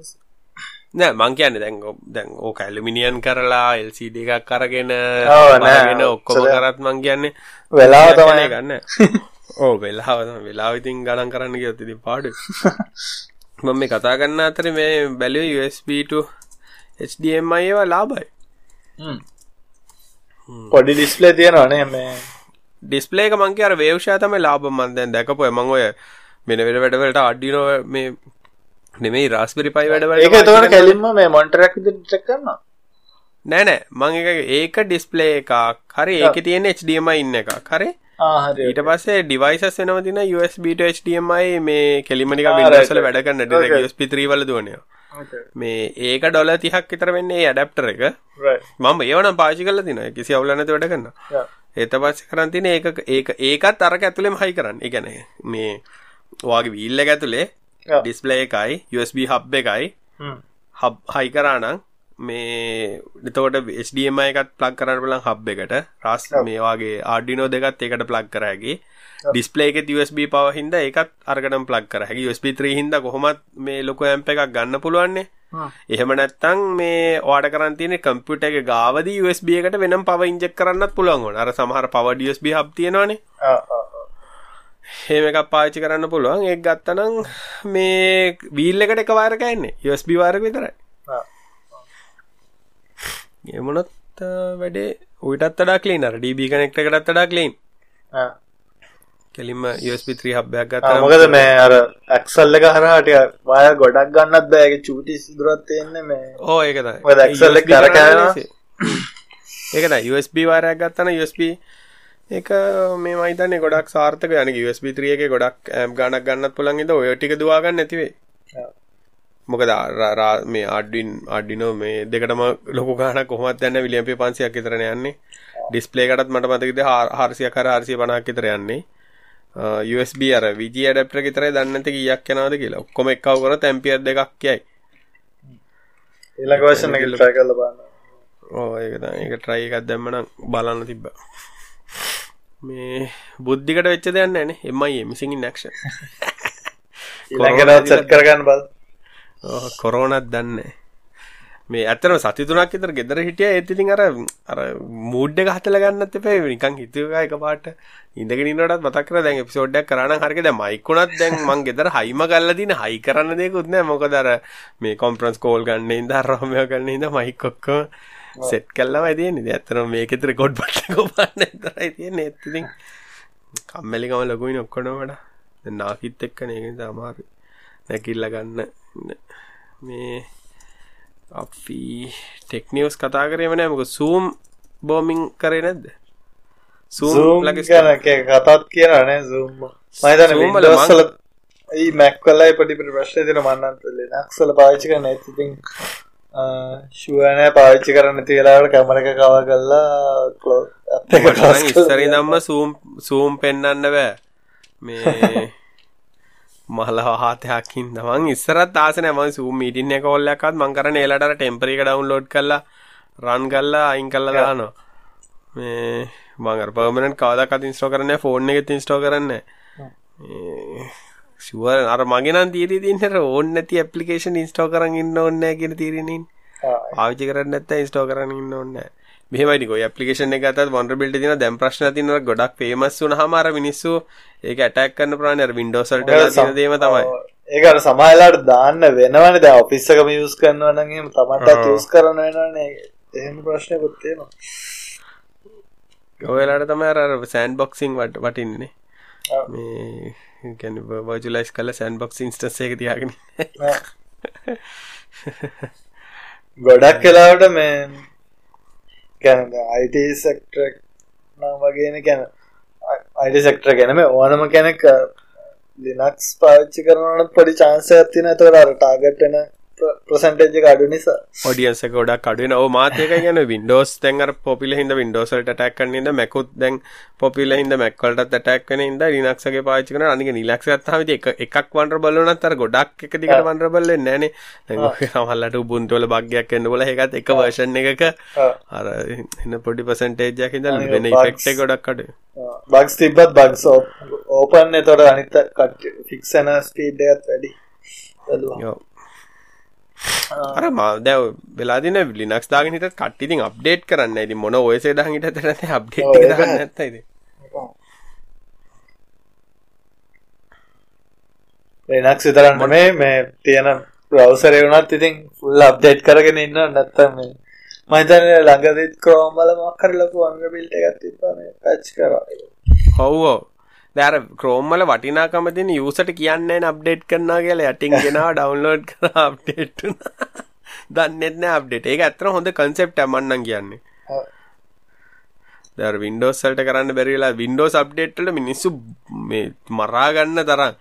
නෑ මං කියන්න දැන් දැන් ඕ කැලමිනියන් කරලා එල්සිඩ එකක් කරගෙන නෑගෙන ඔක්කොම කරත් මං කියන්නේ වෙලා තමයි. ගන්න ඕ වෙලාව වෙලාවිතින් ගණන් කරන්න ගයොත්තිති පාඩු මම මේ කතා ගන්න අතර මේ බැලුව USB HDMI ඒවා ලාබයි පොඩි ඩිස්පලේ තියෙනවානේ මේ? ඩිස්පලේක මංගේ අර වේවෂා තම ලාබ මන්දැන් දැකපොය මං ඔය මෙන වෙන වැඩවලට අඩ්ඩිනෝ මේ නෙමෙයි රාස්පරි පයි වැඩවල ඒක තවට කැලින්ම මේ මොන්ටරක් චෙක් කරන්න නෑනෑ මං එක ඒක ඩිස්පලේ එකක් හරි ඒක තියෙන HDMI ඉන්න එක කරේ ඊට පස්සේ ඩිවයිසස් වෙනව තින USBට HDMI මේ කෙලිමනික විඩසල වැඩ කරන්න USB3 වල දුවනය මේ ඒක ඩොල තිහක් විතර වෙන්නේ ඇඩප්ටර එක. මම ඒවනම් පාචි කල තින කිසි අවුලනත වැඩ කරන්න ඒත පස්ස කරන්තින ඒක ඒක ඒකත් අරක ඇතුළෙම හයි කරන්න. එකන මේ වාගේ වීල්ල ඇතුළේ ඩිස්පලේ එකයි USB හබ් එකයි හබ් හයි කරානං මේ එතකොට HDMI එකත් ප්ලග් කරන්න බලන් හබ් එකට. රස් මේවාගේ ආඩිනෝ දෙකත් එකට ප්ලග් කරහැකි ඩිස්පලේ එක USB පව හින්ද එකත් අර්ගටම් ප්ලග් කර හැකි. USB 3 හින්ද කොහොමත් මේ ලොක ඇම්ප එකක් ගන්න පුළුවන්නේ. එහෙම නැත්තං මේ ඕඩ කරන් තියෙන කම්පියුට එක ගාවද USB එකට වෙනම් පව ඉංජෙක් කරන්නත් පුළුවන් අර සමහර පව USB හබ් තියෙනවානේ. හෙම එකක් පාචි කරන්න පුළුවන්. එක් ගත්තනම් මේ වීල් එකට එක වාර කෑන්නේ USB වාරක විතරයි එමනොත් වැඩේ උටත් අඩා කලීන් අර ඩබ කනෙක්ට එකටත් අඩා කලීන් කෙලින්ම USB3 හබ්බයක් ගත්ත මොකද මේ අර ඇක්සල්ල එක හරහට වාය ගොඩක් ගන්නත් බෑගේ චූටි සිදුරත් තියෙන්නේ මේ. ඕ ඒකද ඇක්සල්ල කරකන ඒකද USB වාරයක් ගත්තන USB එක මේ මයිතන්නේ ගොඩක් සාර්ථක. යන USB 3 එක ගොඩක් ඇම් ගණක් ගන්නත් පුළන් ඉද ඔය ටික දවාගන්න නැතිවේ මොකද මේ අඩින් අඩිනෝ මේ දෙකටම ලොක ගාන කොහමත් යන්න විලියම්පේ පන්සියක් විතරන යන්නේ. ඩිස්පලේකටත් මට මතකද හාරසිය කර හරසිය පනක් විතර යන්නේ. USB අර විජි අඩප්ට විතරයි දන්නති කියක් යනවාද කියලා. ඔක්කොම එක්කව කර තැම්පියර් දෙකක් කියයි ඊළඟ වශන ට්‍රයි කල බන්න ඕ ඒක ඒක ට්‍රයි එකක් දැම්මනම් බලන්න තිබ්බ. මේ බුද්ධිකට වෙච්ච දෙයන්න න. එමයි මිසිගින් නක්ෂ ඊළඟට සෙට් කරගන්න බල කොරෝනත් දන්න මේ ඇතන සතිතුනක් තර ගෙදර හිටිය ඇතිතින් අර අර මූඩ්ඩ හතල ගන්නත් එපේ. නිකං හිතවක එක පාට ඉඳගෙනනට මතකර දැන් පිසෝඩ්ඩක් කරන හරික ද මයිකුණත් දැන් මං ගෙදර හයිම කල්ල දින හයි කරන්න දෙකුත්න මොකදර මේ කොම්පරන්ස් කෝල් ගන්න ඉද රෝමය කරන්න ඉද මයිකොක්ක සෙට් කල්ලම ඇතිය නිද ඇතන මේකෙතර ගොඩ් පට කොපන්න තරයි තිය නැතිතින් කම්මලිකම ලොකුයි ඔක්කොනවට නාකිත් එක්ක නක තමාරු නැකිල්ල ගන්න. මේ අපි ටෙක්නිියස් කතා කරේමන මොක සූම් බෝමිං කරේ නැද්ද? සූම් ලග කතාත් කියනනේ සූම් මයිතන මසල ඒ මැක්වල්ලයි පටිපට ප්‍රශ්ය තින මන්නන්තල නක්සල පාචික නැතිතින් ශුවනෑ පාවිච්චි කරන්න තිලාට කැමරක කව කල්ලා ඉස්සරි දම්ම සූම් සූම් පෙන්න්න බෑ. මේ මහල හාතයක්කින් දමන් ඉස්සරත් ආසන ම සූ මීටින්න කොල්ලක්ත් මං කරන ඒලට ටෙම්පරික ඩවන්ලෝඩ් කල්ලා රන් කල්ලා අයින් කල්ල දානවා. මේ මඟර පර්මණට කවදකත් ඉන්ස්ටෝ කරන්න ෆෝර්න් එකත් ඉන්ස්ටෝ කරන්න ශුව අර මගෙනන් තීර තින්නට ඕන්න ඇති ඇපලිකේෂන් ඉන්ස්ටෝ කරන්න ඉන්න ඔන්න කියෙන තීරණින් ආවිචි කරන්න ඇත්ත ඉස්ටෝ කරන්න ඉන්න ඔන්න මෙහමයික ඇපලිකේෂන එකත් වොන්ඩ බිල්ට තින දැම් ප්‍රශ්න තිනව ගොඩක් පේමස් වන හමර මිනිස්සු ඒක ඇටක් කන්න ප්‍රාණය වින්ඩෝසල්ට දේම තමයි. ඒකට සමහලාට දාන්න වෙනවන. ද ඔපිස්සකම යස් කරන්නවනගේ තමන්ට යස් කරන්න වෙනනේ එහෙම ප්‍රශ්නය පුත්තේනවා ඔයලාට තම අර සෑන් බොක්සිං වට වටින්නේ. මේ ගැන වජලයිස් කල සෑන් බොක්ස් ඉන්ස්ටස් එක තියාගෙන. ගොඩක් කලාවට මේ ගැන අයිට සෙක්ටරක් නම් වගේන ගැන. අයිට සෙක්ටර ගැනම ඕනම කෙනෙක් ලිනක්ස් පාච්චි කරනට පොඩි චාන්සය ඇතින තොට අර ටාගට්ටන ප්‍රසන්ටේජ් අඩු නිසා. ඔඩියන්ස ගොඩක් අඩුවෙන ඕ මාතයක ගැන වින්ඩෝස් තැන්ර පොපිල හිද වින්ඩෝසල්ට ටැක්කන්නද මැකුත් දැන් පොපිල හිද මැක්වලට ටැක්කන ඉද ලිනක්සගේ පාචිකන අනික නිලක්ෂ ත්තහම එක එකක් වන්ඩ බලනත්තර ගොඩක් එක දිකට වන්ඩ බල්ල නෑන හමල්ලට බුන්තුවල භගයක් එන්න බොල එකත් එක වර්ෂන් එකක අර එන්න පොඩි පසන්ටේජයක් හිද වෙන ෆෙක්ට ගොඩක් අඩ බක්ස් තිබත් බක්ස් ඕපන් තොට අනිත කට ෆික්සන ස්පීඩ්ඩයත් වැඩි. යෝ අර මා දැව වෙලාදින ලිනක්ස් දාගෙන හිට කට්ටිතින් අප්ඩේට් කරන්න. ඇති මොන ඔයසේ දහිට තරත අප්ඩේට් නැත්තයිද ලෙනක් සිතරන්න මේ මේ තියෙන බ්‍රවසරය වුණත් ඉතින් ෆුල් අප්ඩේට් කරගෙන ඉන්න නැත්තම මේ මහිතන ළඟදත් ක්‍රෝම්බල මක්කර ලොකු අංග පිල්ට එකත් තිබන පැච් කර හවෝ දැර ක්‍රෝම්මල වටිනාකම තින යසට කියන්න අප්ඩේට් කරනා කියලා. යටින් ගෙනවා ඩවන්ලෝඩ් කර අප්ඩේට් දන්නෙත්න අප්ඩේට ඒ ඇතර හොඳ කන්සෙප්ට මන්නන් කියන්නේ. දර වින්ඩෝසල්ට කරන්න බැරිලා වින්ඩෝස් අප්ඩේට්ට මිනිස්සු මේ මරාගන්න තරම්.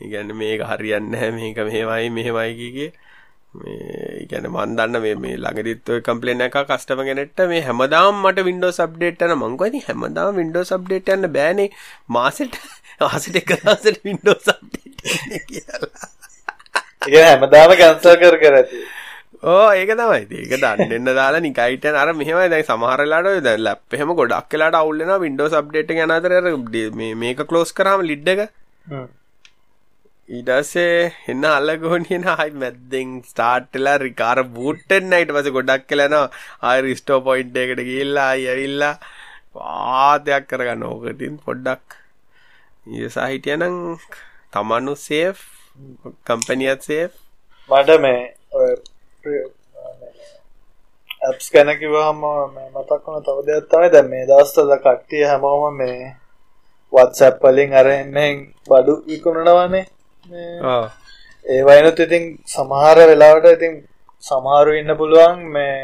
ඉගැන්න මේක හරියන්න මේක මෙහෙමයි මෙහෙමයිකිගේ ගැන මන්දන්න මේ ළඟදිත්ව කම්පලේන එක කස්ටම ගෙනෙට මේ හැමදාම් මට වින්ඩෝ සබ්ඩේට්න මංගවති හැමදාම් වින්ඩෝ සබ්ඩේට යන්න බෑනේ. මාසට ආසිට එකදසට වින්ඩෝ සබ්ඩේට කියලා. හැමදාම කැන්සල් කර කර ඇති. ඕ ඒක තමයි. ඒක දන්නන්න දාලා නිකයිට අර මෙහමයි. දැයි සමහරලාට ද ලැප් එහෙම ගොඩක් කලාට අවුල්ලෙන වින්ඩෝ සබ්ඩේට ගැනතර මේක කලෝස් කරම ලිඩ්ඩ එක ඊටසේ එන්න අල්ලගෝනියන හයි මැද්දෙන් ස්ටාර්ට්ලා රිකාර බූට්ටෙන් අයිට පස ගොඩක් කලනවා ආය රිස්ටෝ පොයින්් එකට ගිල්ලා ඇවිල්ලා පාතයක් කරගන්න. ඕකටින් පොඩ්ඩක් ඒසා හිටියනං තමන්නු සේෆ් කම්පනියත් සේෆ් මට මේ ඇප්ස් ගැන කිවහම මතක් වුණ තව දෙයක් තමයි. දැන් මේ දවස්වල කට්ටිය හැමෝම මේ WhatsApp වලින් අර එන්නේ බඩු විකුණනවානේ. ඒ වයිනුත් ඉතින් සමහර වෙලාවට ඉතින් සමහරු ඉන්න පුළුවන් මේ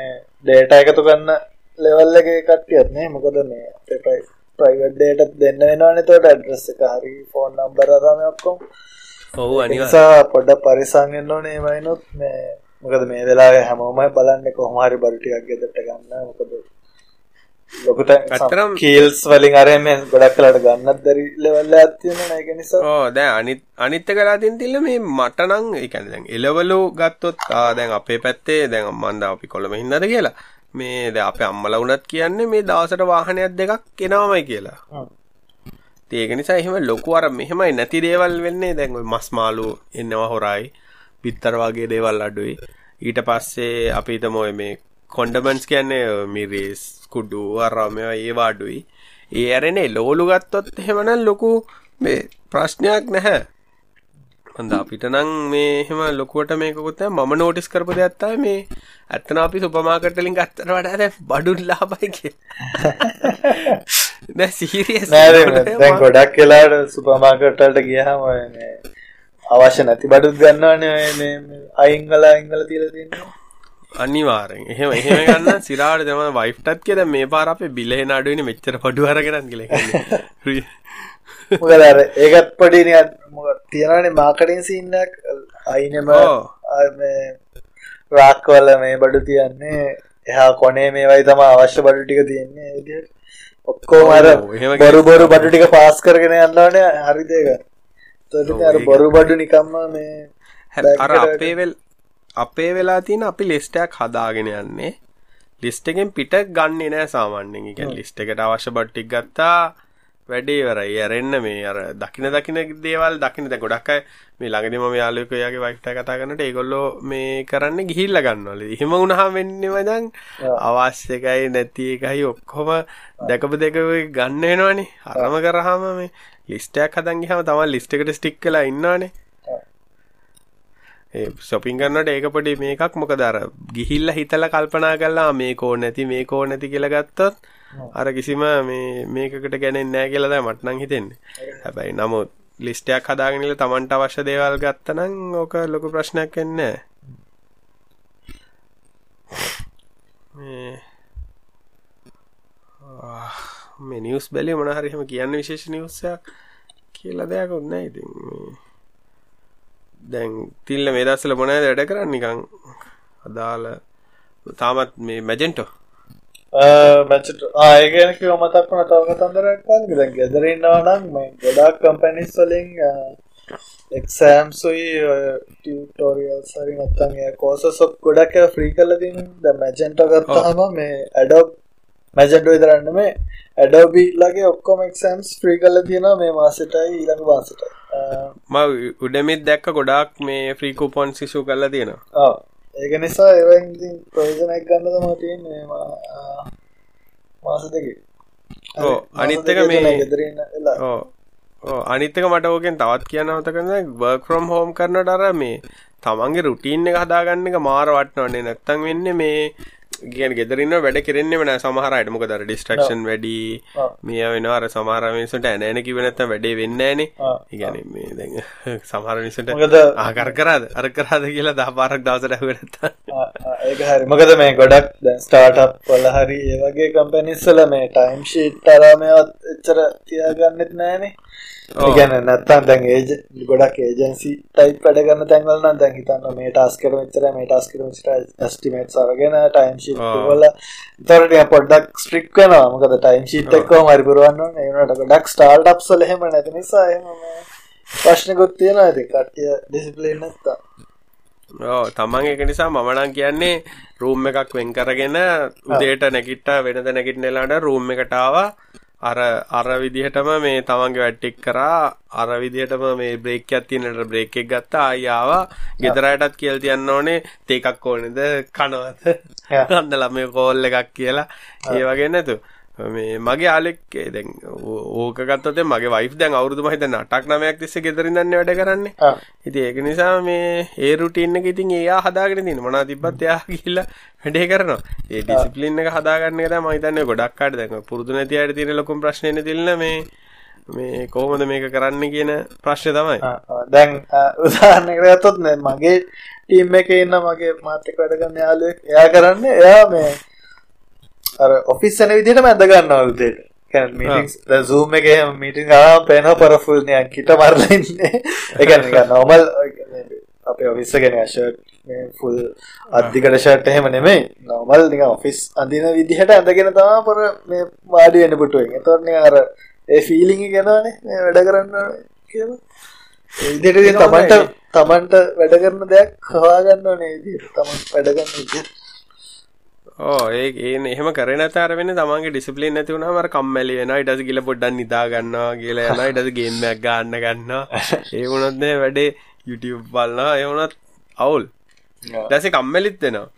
ඩේට එකතු ගන්න ලෙවල් එක කට්ටියත් නේ. මොකද මේ ප්‍රයිවට් ඩේට දෙන්න වෙනවානේ. තෝට ඇඩ්‍රස් එක හරි ෆෝන් නම්බර අරම ඔක්කොම. ඔහු අනිසා පොඩ පරිසංගෙන්න්න ඕනේ වයිනුත් මේ මොකද මේ වෙලා හැමෝමයි බලන්න කොහොමහරි බරුටියක් ගෙදට ගන්න. මොකද ලොකුට කීල්ස් වලින් අරම ගොඩක් කලට ගන්නත් දැරි ලෙවල්ල ඇත්තියෙන එක නිසා ඕ දැ අනිත් අනිත්ත කලාතින් තිල්ල මේ මටනං එකන දැන් එලවලු ගත්තොත් ආදැන් අපේ පැත්තේ දැන් අම්මන්ද අපි කොළම හින්නද කියලා. මේ ද අප අම්මල වනත් කියන්නේ මේ දවසට වාහනයක් දෙකක් කෙනවමයි කියලා. ඒක නිසා එහෙම ලොකු අර මෙහෙමයි නැති දේවල් වෙන්නේ. දැන් මස් මාලු එන්නවා හොරයි පිත්තර වගේ දේවල් අඩුයි. ඊට පස්සේ අපිට මොය මේ කොන්ඩමන්ස් කියන්නේ මිරේස් කුඩු අරමය ඒ වාඩුයි. ඒ ඇරෙන. ලෝලු ගත්තොත් හෙමනල් ලොකු මේ ප්‍රශ්නයක් නැහැ. හොඳ අපිට නං මේ එහෙම ලොකුවට මේකොත් මම නෝටිස් කරපු දෙයක්ත්තයි මේ ඇත්තන අපි සුපමාකටලින් ගත්තර වඩා දැ බඩුන් ලාබයි කිය දැ සිහිරිය දැන් ගොඩක් කියලාට සුපමාකටල්ට ගියහම අවශ්‍ය නැති බඩුත් ගන්නවන අයිංගලා ඉංගල තිීල තින්නවා අනිවාරෙන් එහෙම එහෙම ගන්න සිරාට තම වයිෆ්ටත් කියද මේ පාර අපේ බිලහෙන අඩුවනි මෙච්චර පඩු අරගෙන කියල මොකදර ඒකත් පඩින තියෙනනේ මාකටින් සින්නක් අයිනම රාක්වල මේ බඩු තියන්නේ. එහා කොනේ මේවයි තම අවශ්‍ය බඩු ටික තියෙන්නේ. ඔක්කෝ අර බොරු බොරු බඩු ටික පාස් කරගෙන යන්නවනේ හරිදේක අර බොරු බඩු නිකම්ම මේ අර අපේවෙල් අපේ වෙලා තියෙන අපි ලිස්ටයක් හදාගෙන යන්නේ. ලිස්ට එකෙන් පිට ගන්නේ නෑ සාමාන්‍යයෙන්. එක ලිස්ට එකට අවශ්‍ය බට්ටික් ගත්තා වැඩේ වරයි ඇරෙන්න මේ අර දකින දකින දේවල් දකින ද ගොඩක් මේ ළඟදිම යාලුක යාගේ වයිට කතා කරනට ඒගොල්ලෝ මේ කරන්න ගිහිල්ල ගන්නවල එහෙම උනහම වෙන්නේ වදන් අවශ්‍යකයි නැති එකයි ඔක්කොම දැකප දෙක ගන්න වෙනවානේ. අරම කරහම මේ ලිස්ටයක් හදන් ගහම තම ලිස්ට එකට ස්ටික් කලා ඉන්නවානේ සොපින් කරන්නට ඒක පොඩි මේකක්. මොකද අර ගිහිල්ල හිතල කල්පනා කල්ලා මේ කෝ නැති මේ කෝ නැති කියල ගත්තොත් අර කිසිම මේ මේකට ගැනෙන් නෑ කියලද මටනං හිතෙන්නේ. හැබැයි නමුත් ලිස්ටයක් හදාගෙනල තමන්ට අවශ්‍ය දේවල් ගත්තනං ඕක ලොකු ප්‍රශ්නයක් වෙන්නේ මේ නිවස් බැලි මොනහරිහම කියන්න විශේෂ නිවස්සයක් කියලා දෙයක් ඔන්න ඉතින් දැන් තිල්ල මේ දස්සල මොනෑ වැඩ කරන්න නිකං අදාල තාමත් මේ මැජෙන්ටෝ? මැචට ආයගෙන කිව මතක් වන තව කතන්දරක්කාන් ද ගෙදරන්නවනම් මේ ගොඩක් කම්පැනිස් වලින් එක්සෑම්සුයි ටියටෝරියල් සරි නත්තන්ගේ කෝසසොක් ගොඩක් ෆ්‍රී කල තින ද මැජෙන්ට ගත්තහම මේ ඇඩොබ් මැජෙන්ඩ විතරන්න මේ ඇඩෝබි ලගේ ඔක්කොම එක්සම්ස් ෆ්‍රී කල තියෙන මේ මාසටයි ඊළඟ මාසට ම උඩමිත් දැක්ක ගොඩක් මේ ෆ්‍රී කූපොන් සිසු කල්ල තියෙනවා. ඒක නිසා එවන් ප්‍රයෝජනයක් ගන්න තම තියෙන් මාස දෙක. ඕ අනිත්තක මේ ඕ අනිත්තක මට ඕකෙන් තවත් කියනවතකන වර්ක් ෆ්‍රම් හෝම් කරන ඩර මේ තමන්ගේ රුටීන් එක හදාගන්න එක මාර වටනවන්නේ නැත්තං වෙන්න මේ කියන ගෙදරන්න වැඩ කෙරෙන්නේ වන සමහරයට මොකද ඩිස්ට්‍රක්ෂන් වැඩි මේ වෙනවා අර සමහර මිනිසුන්ට ඇනෑන කිව නැත්තම් වැඩේ වෙන්නේ නැහනේ. ඒ කියන්නේ මේ දැන් සමහර මිනිසුන්ට මොකද ආකර කරාද අර කරාද කියලා දහ පාරක් දවසට ඇහුවේ නැත්තම්. ඒක හරි මොකද මේ ගොඩක් දැන් ස්ටාර්ට්අප් වල හරි ඒ වගේ කම්පැනිස් වල මේ ටයිම් ෂීට් තරමවත් එච්චර තියාගන්නෙත් නැහනේ. ඒගැන නැත්තන් දැන් ඒජ ගොඩක් ඒජන්සි ටයි් වැඩ ගන්න තැන්වලන්න දැන් හිතන්න මේ ටස්කර මෙචර මේ ටස්කර ස්ටිමේට් සරගෙන ටයිම් ශි වල තොරට පොඩ්ඩක් ස්ට්‍රික් වෙනවා. මොකද ටයිම් ශීට් එක්කෝ මරිපුරුවන්න ඒනට ගොඩක් ස්ටාර්ට් අප්සල හෙම නැති නිසා එම ප්‍රශ්නකොත් තියෙන ඇති කට්ටිය ඩිසිපලේන් නැත්තා තමන් එක නිසා මමනන් කියන්නේ රූම් එකක් වෙන් කරගෙන උදේට නැකිට්ට වෙනද නැකිට්නෙලාට රූම් එකටාවා අර අර විදිහටම මේ තමන්ගේ වැට්ටික් කරා අර විදිහටම මේ බ්‍රේක් එකක් තියෙනට බ්‍රේක් එක ගත්තා ආයි ආවා. ගෙදරටත් කියලා තියන්න ඕනේ තේ එකක් ඕනේද? කනවද? අන්න ළමයි කෝල් එකක් කියලා. ඒ වගේ නැතු මේ මගේ ආලෙක් දැන් ඕක ගත්තොත් මගේ වයිෆ් දැන් අවුරුදු මම හිතන්නේ 8ක් 9ක් තිස්සේ ගෙදර ඉඳන්නේ වැඩ කරන්නේ. ඉතින් ඒක නිසා මේ ඒ රුටීන් එක ඉතින් එයා හදාගෙන තියෙන මොනවා තිබ්බත් එයා ගිහිල්ලා වැඩේ කරනවා. ඒ ඩිසිප්ලින් එක හදාගන්න එක තමයි මම හිතන්නේ ගොඩක් අයට දැන් පුරුදු නැති අයට තියෙන ලොකුම ප්‍රශ්නේ නෙදිල්න මේ මේ කොහොමද මේක කරන්න කියන ප්‍රශ්නේ තමයි. දැන් උදාහරණයකට ගත්තොත් මගේ ටීම් එකේ ඉන්න මගේ මාත් එක්ක වැඩ කරන යාළුවෙක් එයා කරන්නේ එයා මේ අර ඔෆිස් යන විදිහටම ඇඳ ගන්නවා උදේට. කියන්නේ මීටින්ග්ස් දැන් Zoom එකේ මීටින් ආවම පේනවා පරෆුල් නිකන් කිට මරලා ඉන්නේ. ඒ කියන්නේ normal අපේ ඔෆිස් එකේ නිකන් ෂර්ට් මේ ෆුල් අද්දිකට ෂර්ට් එහෙම නෙමෙයි. normal නිකන් ඔෆිස් අඳින විදිහට ඇඳගෙන තමයි පර මේ වාඩි වෙන්න පුටුවෙන්. ඒතකොට නිකන් අර ඒ ෆීලිං එක එනවනේ මේ වැඩ කරන්න කියලා. ඒ විදිහට තමන්ට තමන්ට වැඩ කරන දෙයක් හොයාගන්න ඕනේ විදිහට තමන් වැඩ කරන විදිහට. ඕ ඒ ඒ එහෙම කරේ නැතර වෙන්නේ තමන්ගේ ඩිසිප්ලින් නැති වුණාම අර කම්මැලි වෙනවා ඊට පස්සේ ගිහලා පොඩ්ඩක් නිදා ගන්නවා කියලා යනවා ඊට පස්සේ ගේම් එකක් ගන්න ගන්නවා. ඒ වුණොත් නේ වැඩේ YouTube බලනවා ඒ වුණත් අවුල්. ඊට පස්සේ කම්මැලිත් වෙනවා.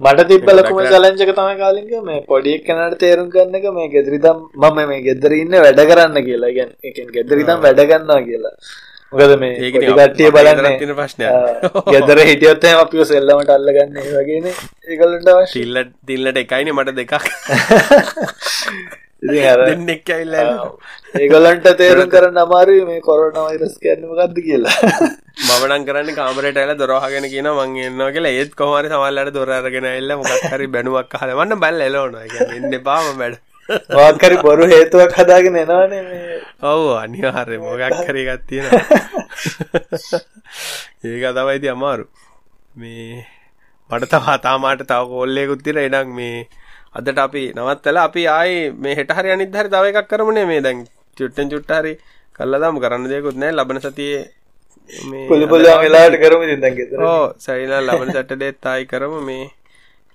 මට තිබ්බ ලොකුම චැලෙන්ජ් එක තමයි කාලින්ක මේ පොඩි එක්කෙනාට තේරුම් ගන්න එක මේ ගෙදරිදම් මම මේ ගෙදර ඉන්නේ වැඩ කරන්න කියලා. ඒ කියන්නේ ගෙදරිදම් වැඩ ගන්නවා කියලා. මොකද මේ ගට්ටිය බලන්න. ප්‍රශ්නය ගෙදර හිටියොත් අපිෝ සෙල්ලමට අල්ලගන්න වගේන. ඒකලට ශිල්ල තිල්ලට එකයින මට දෙකක්. ඇල්ල ඒගොලන්ට තේරුම් කරන්න අමාරු මේ කොරන වෛරස් කියන්නම ගත්ද කියලා. මමනන් කරන්න කාමරට ඇල දොරහගෙන කියන මං එන්නවා කියලා. ඒත් කොමරි සමල්ලට දොරගෙන එල්ල මොකක් හරි බැනුවක් හල වන්න බැල් එලෝන එන්න පාම බැඩ වාකරි බොරු හේතුවක් හදාගෙන එනවානේ මේ. ඔව් අනිවාර්ය මොකක් හරි එකක් තියෙනවා. ඒක තමයි ඉතින් අමාරු. මේ මට තව තාමාට තව කෝල් එකකුත් තියෙනවා. එහෙනම් මේ අදට අපි නවත්තලා අපි ආයේ මේ හෙට හරි අනිත් හරි තව එකක් කරමුනේ මේ දැන් චුට්ටෙන් චුට්ට හරි කළා දාමු. කරන්න දෙයක්වත් නැහැ. ලබන සතියේ මේ පුළු පුළුවන් වෙලාවට කරමු ඉතින් දැන් ගෙදර. ඔව් සයිලා ලබන සැටර්ඩේත් ආයි කරමු. මේ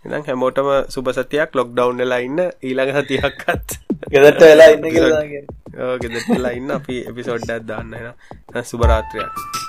එහෙනම් හැමෝටම සුබ සතියක් ලොක්ඩවුන් වෙලා ඉන්න ඊළඟ සතියක්වත් ගෙදරට වෙලා ඉන්න කියලා ගෙදරට වෙලා ඉන්න අපි එපිසෝඩ් එකක් දාන්න එහෙනම් සුබ රාත්‍රියක්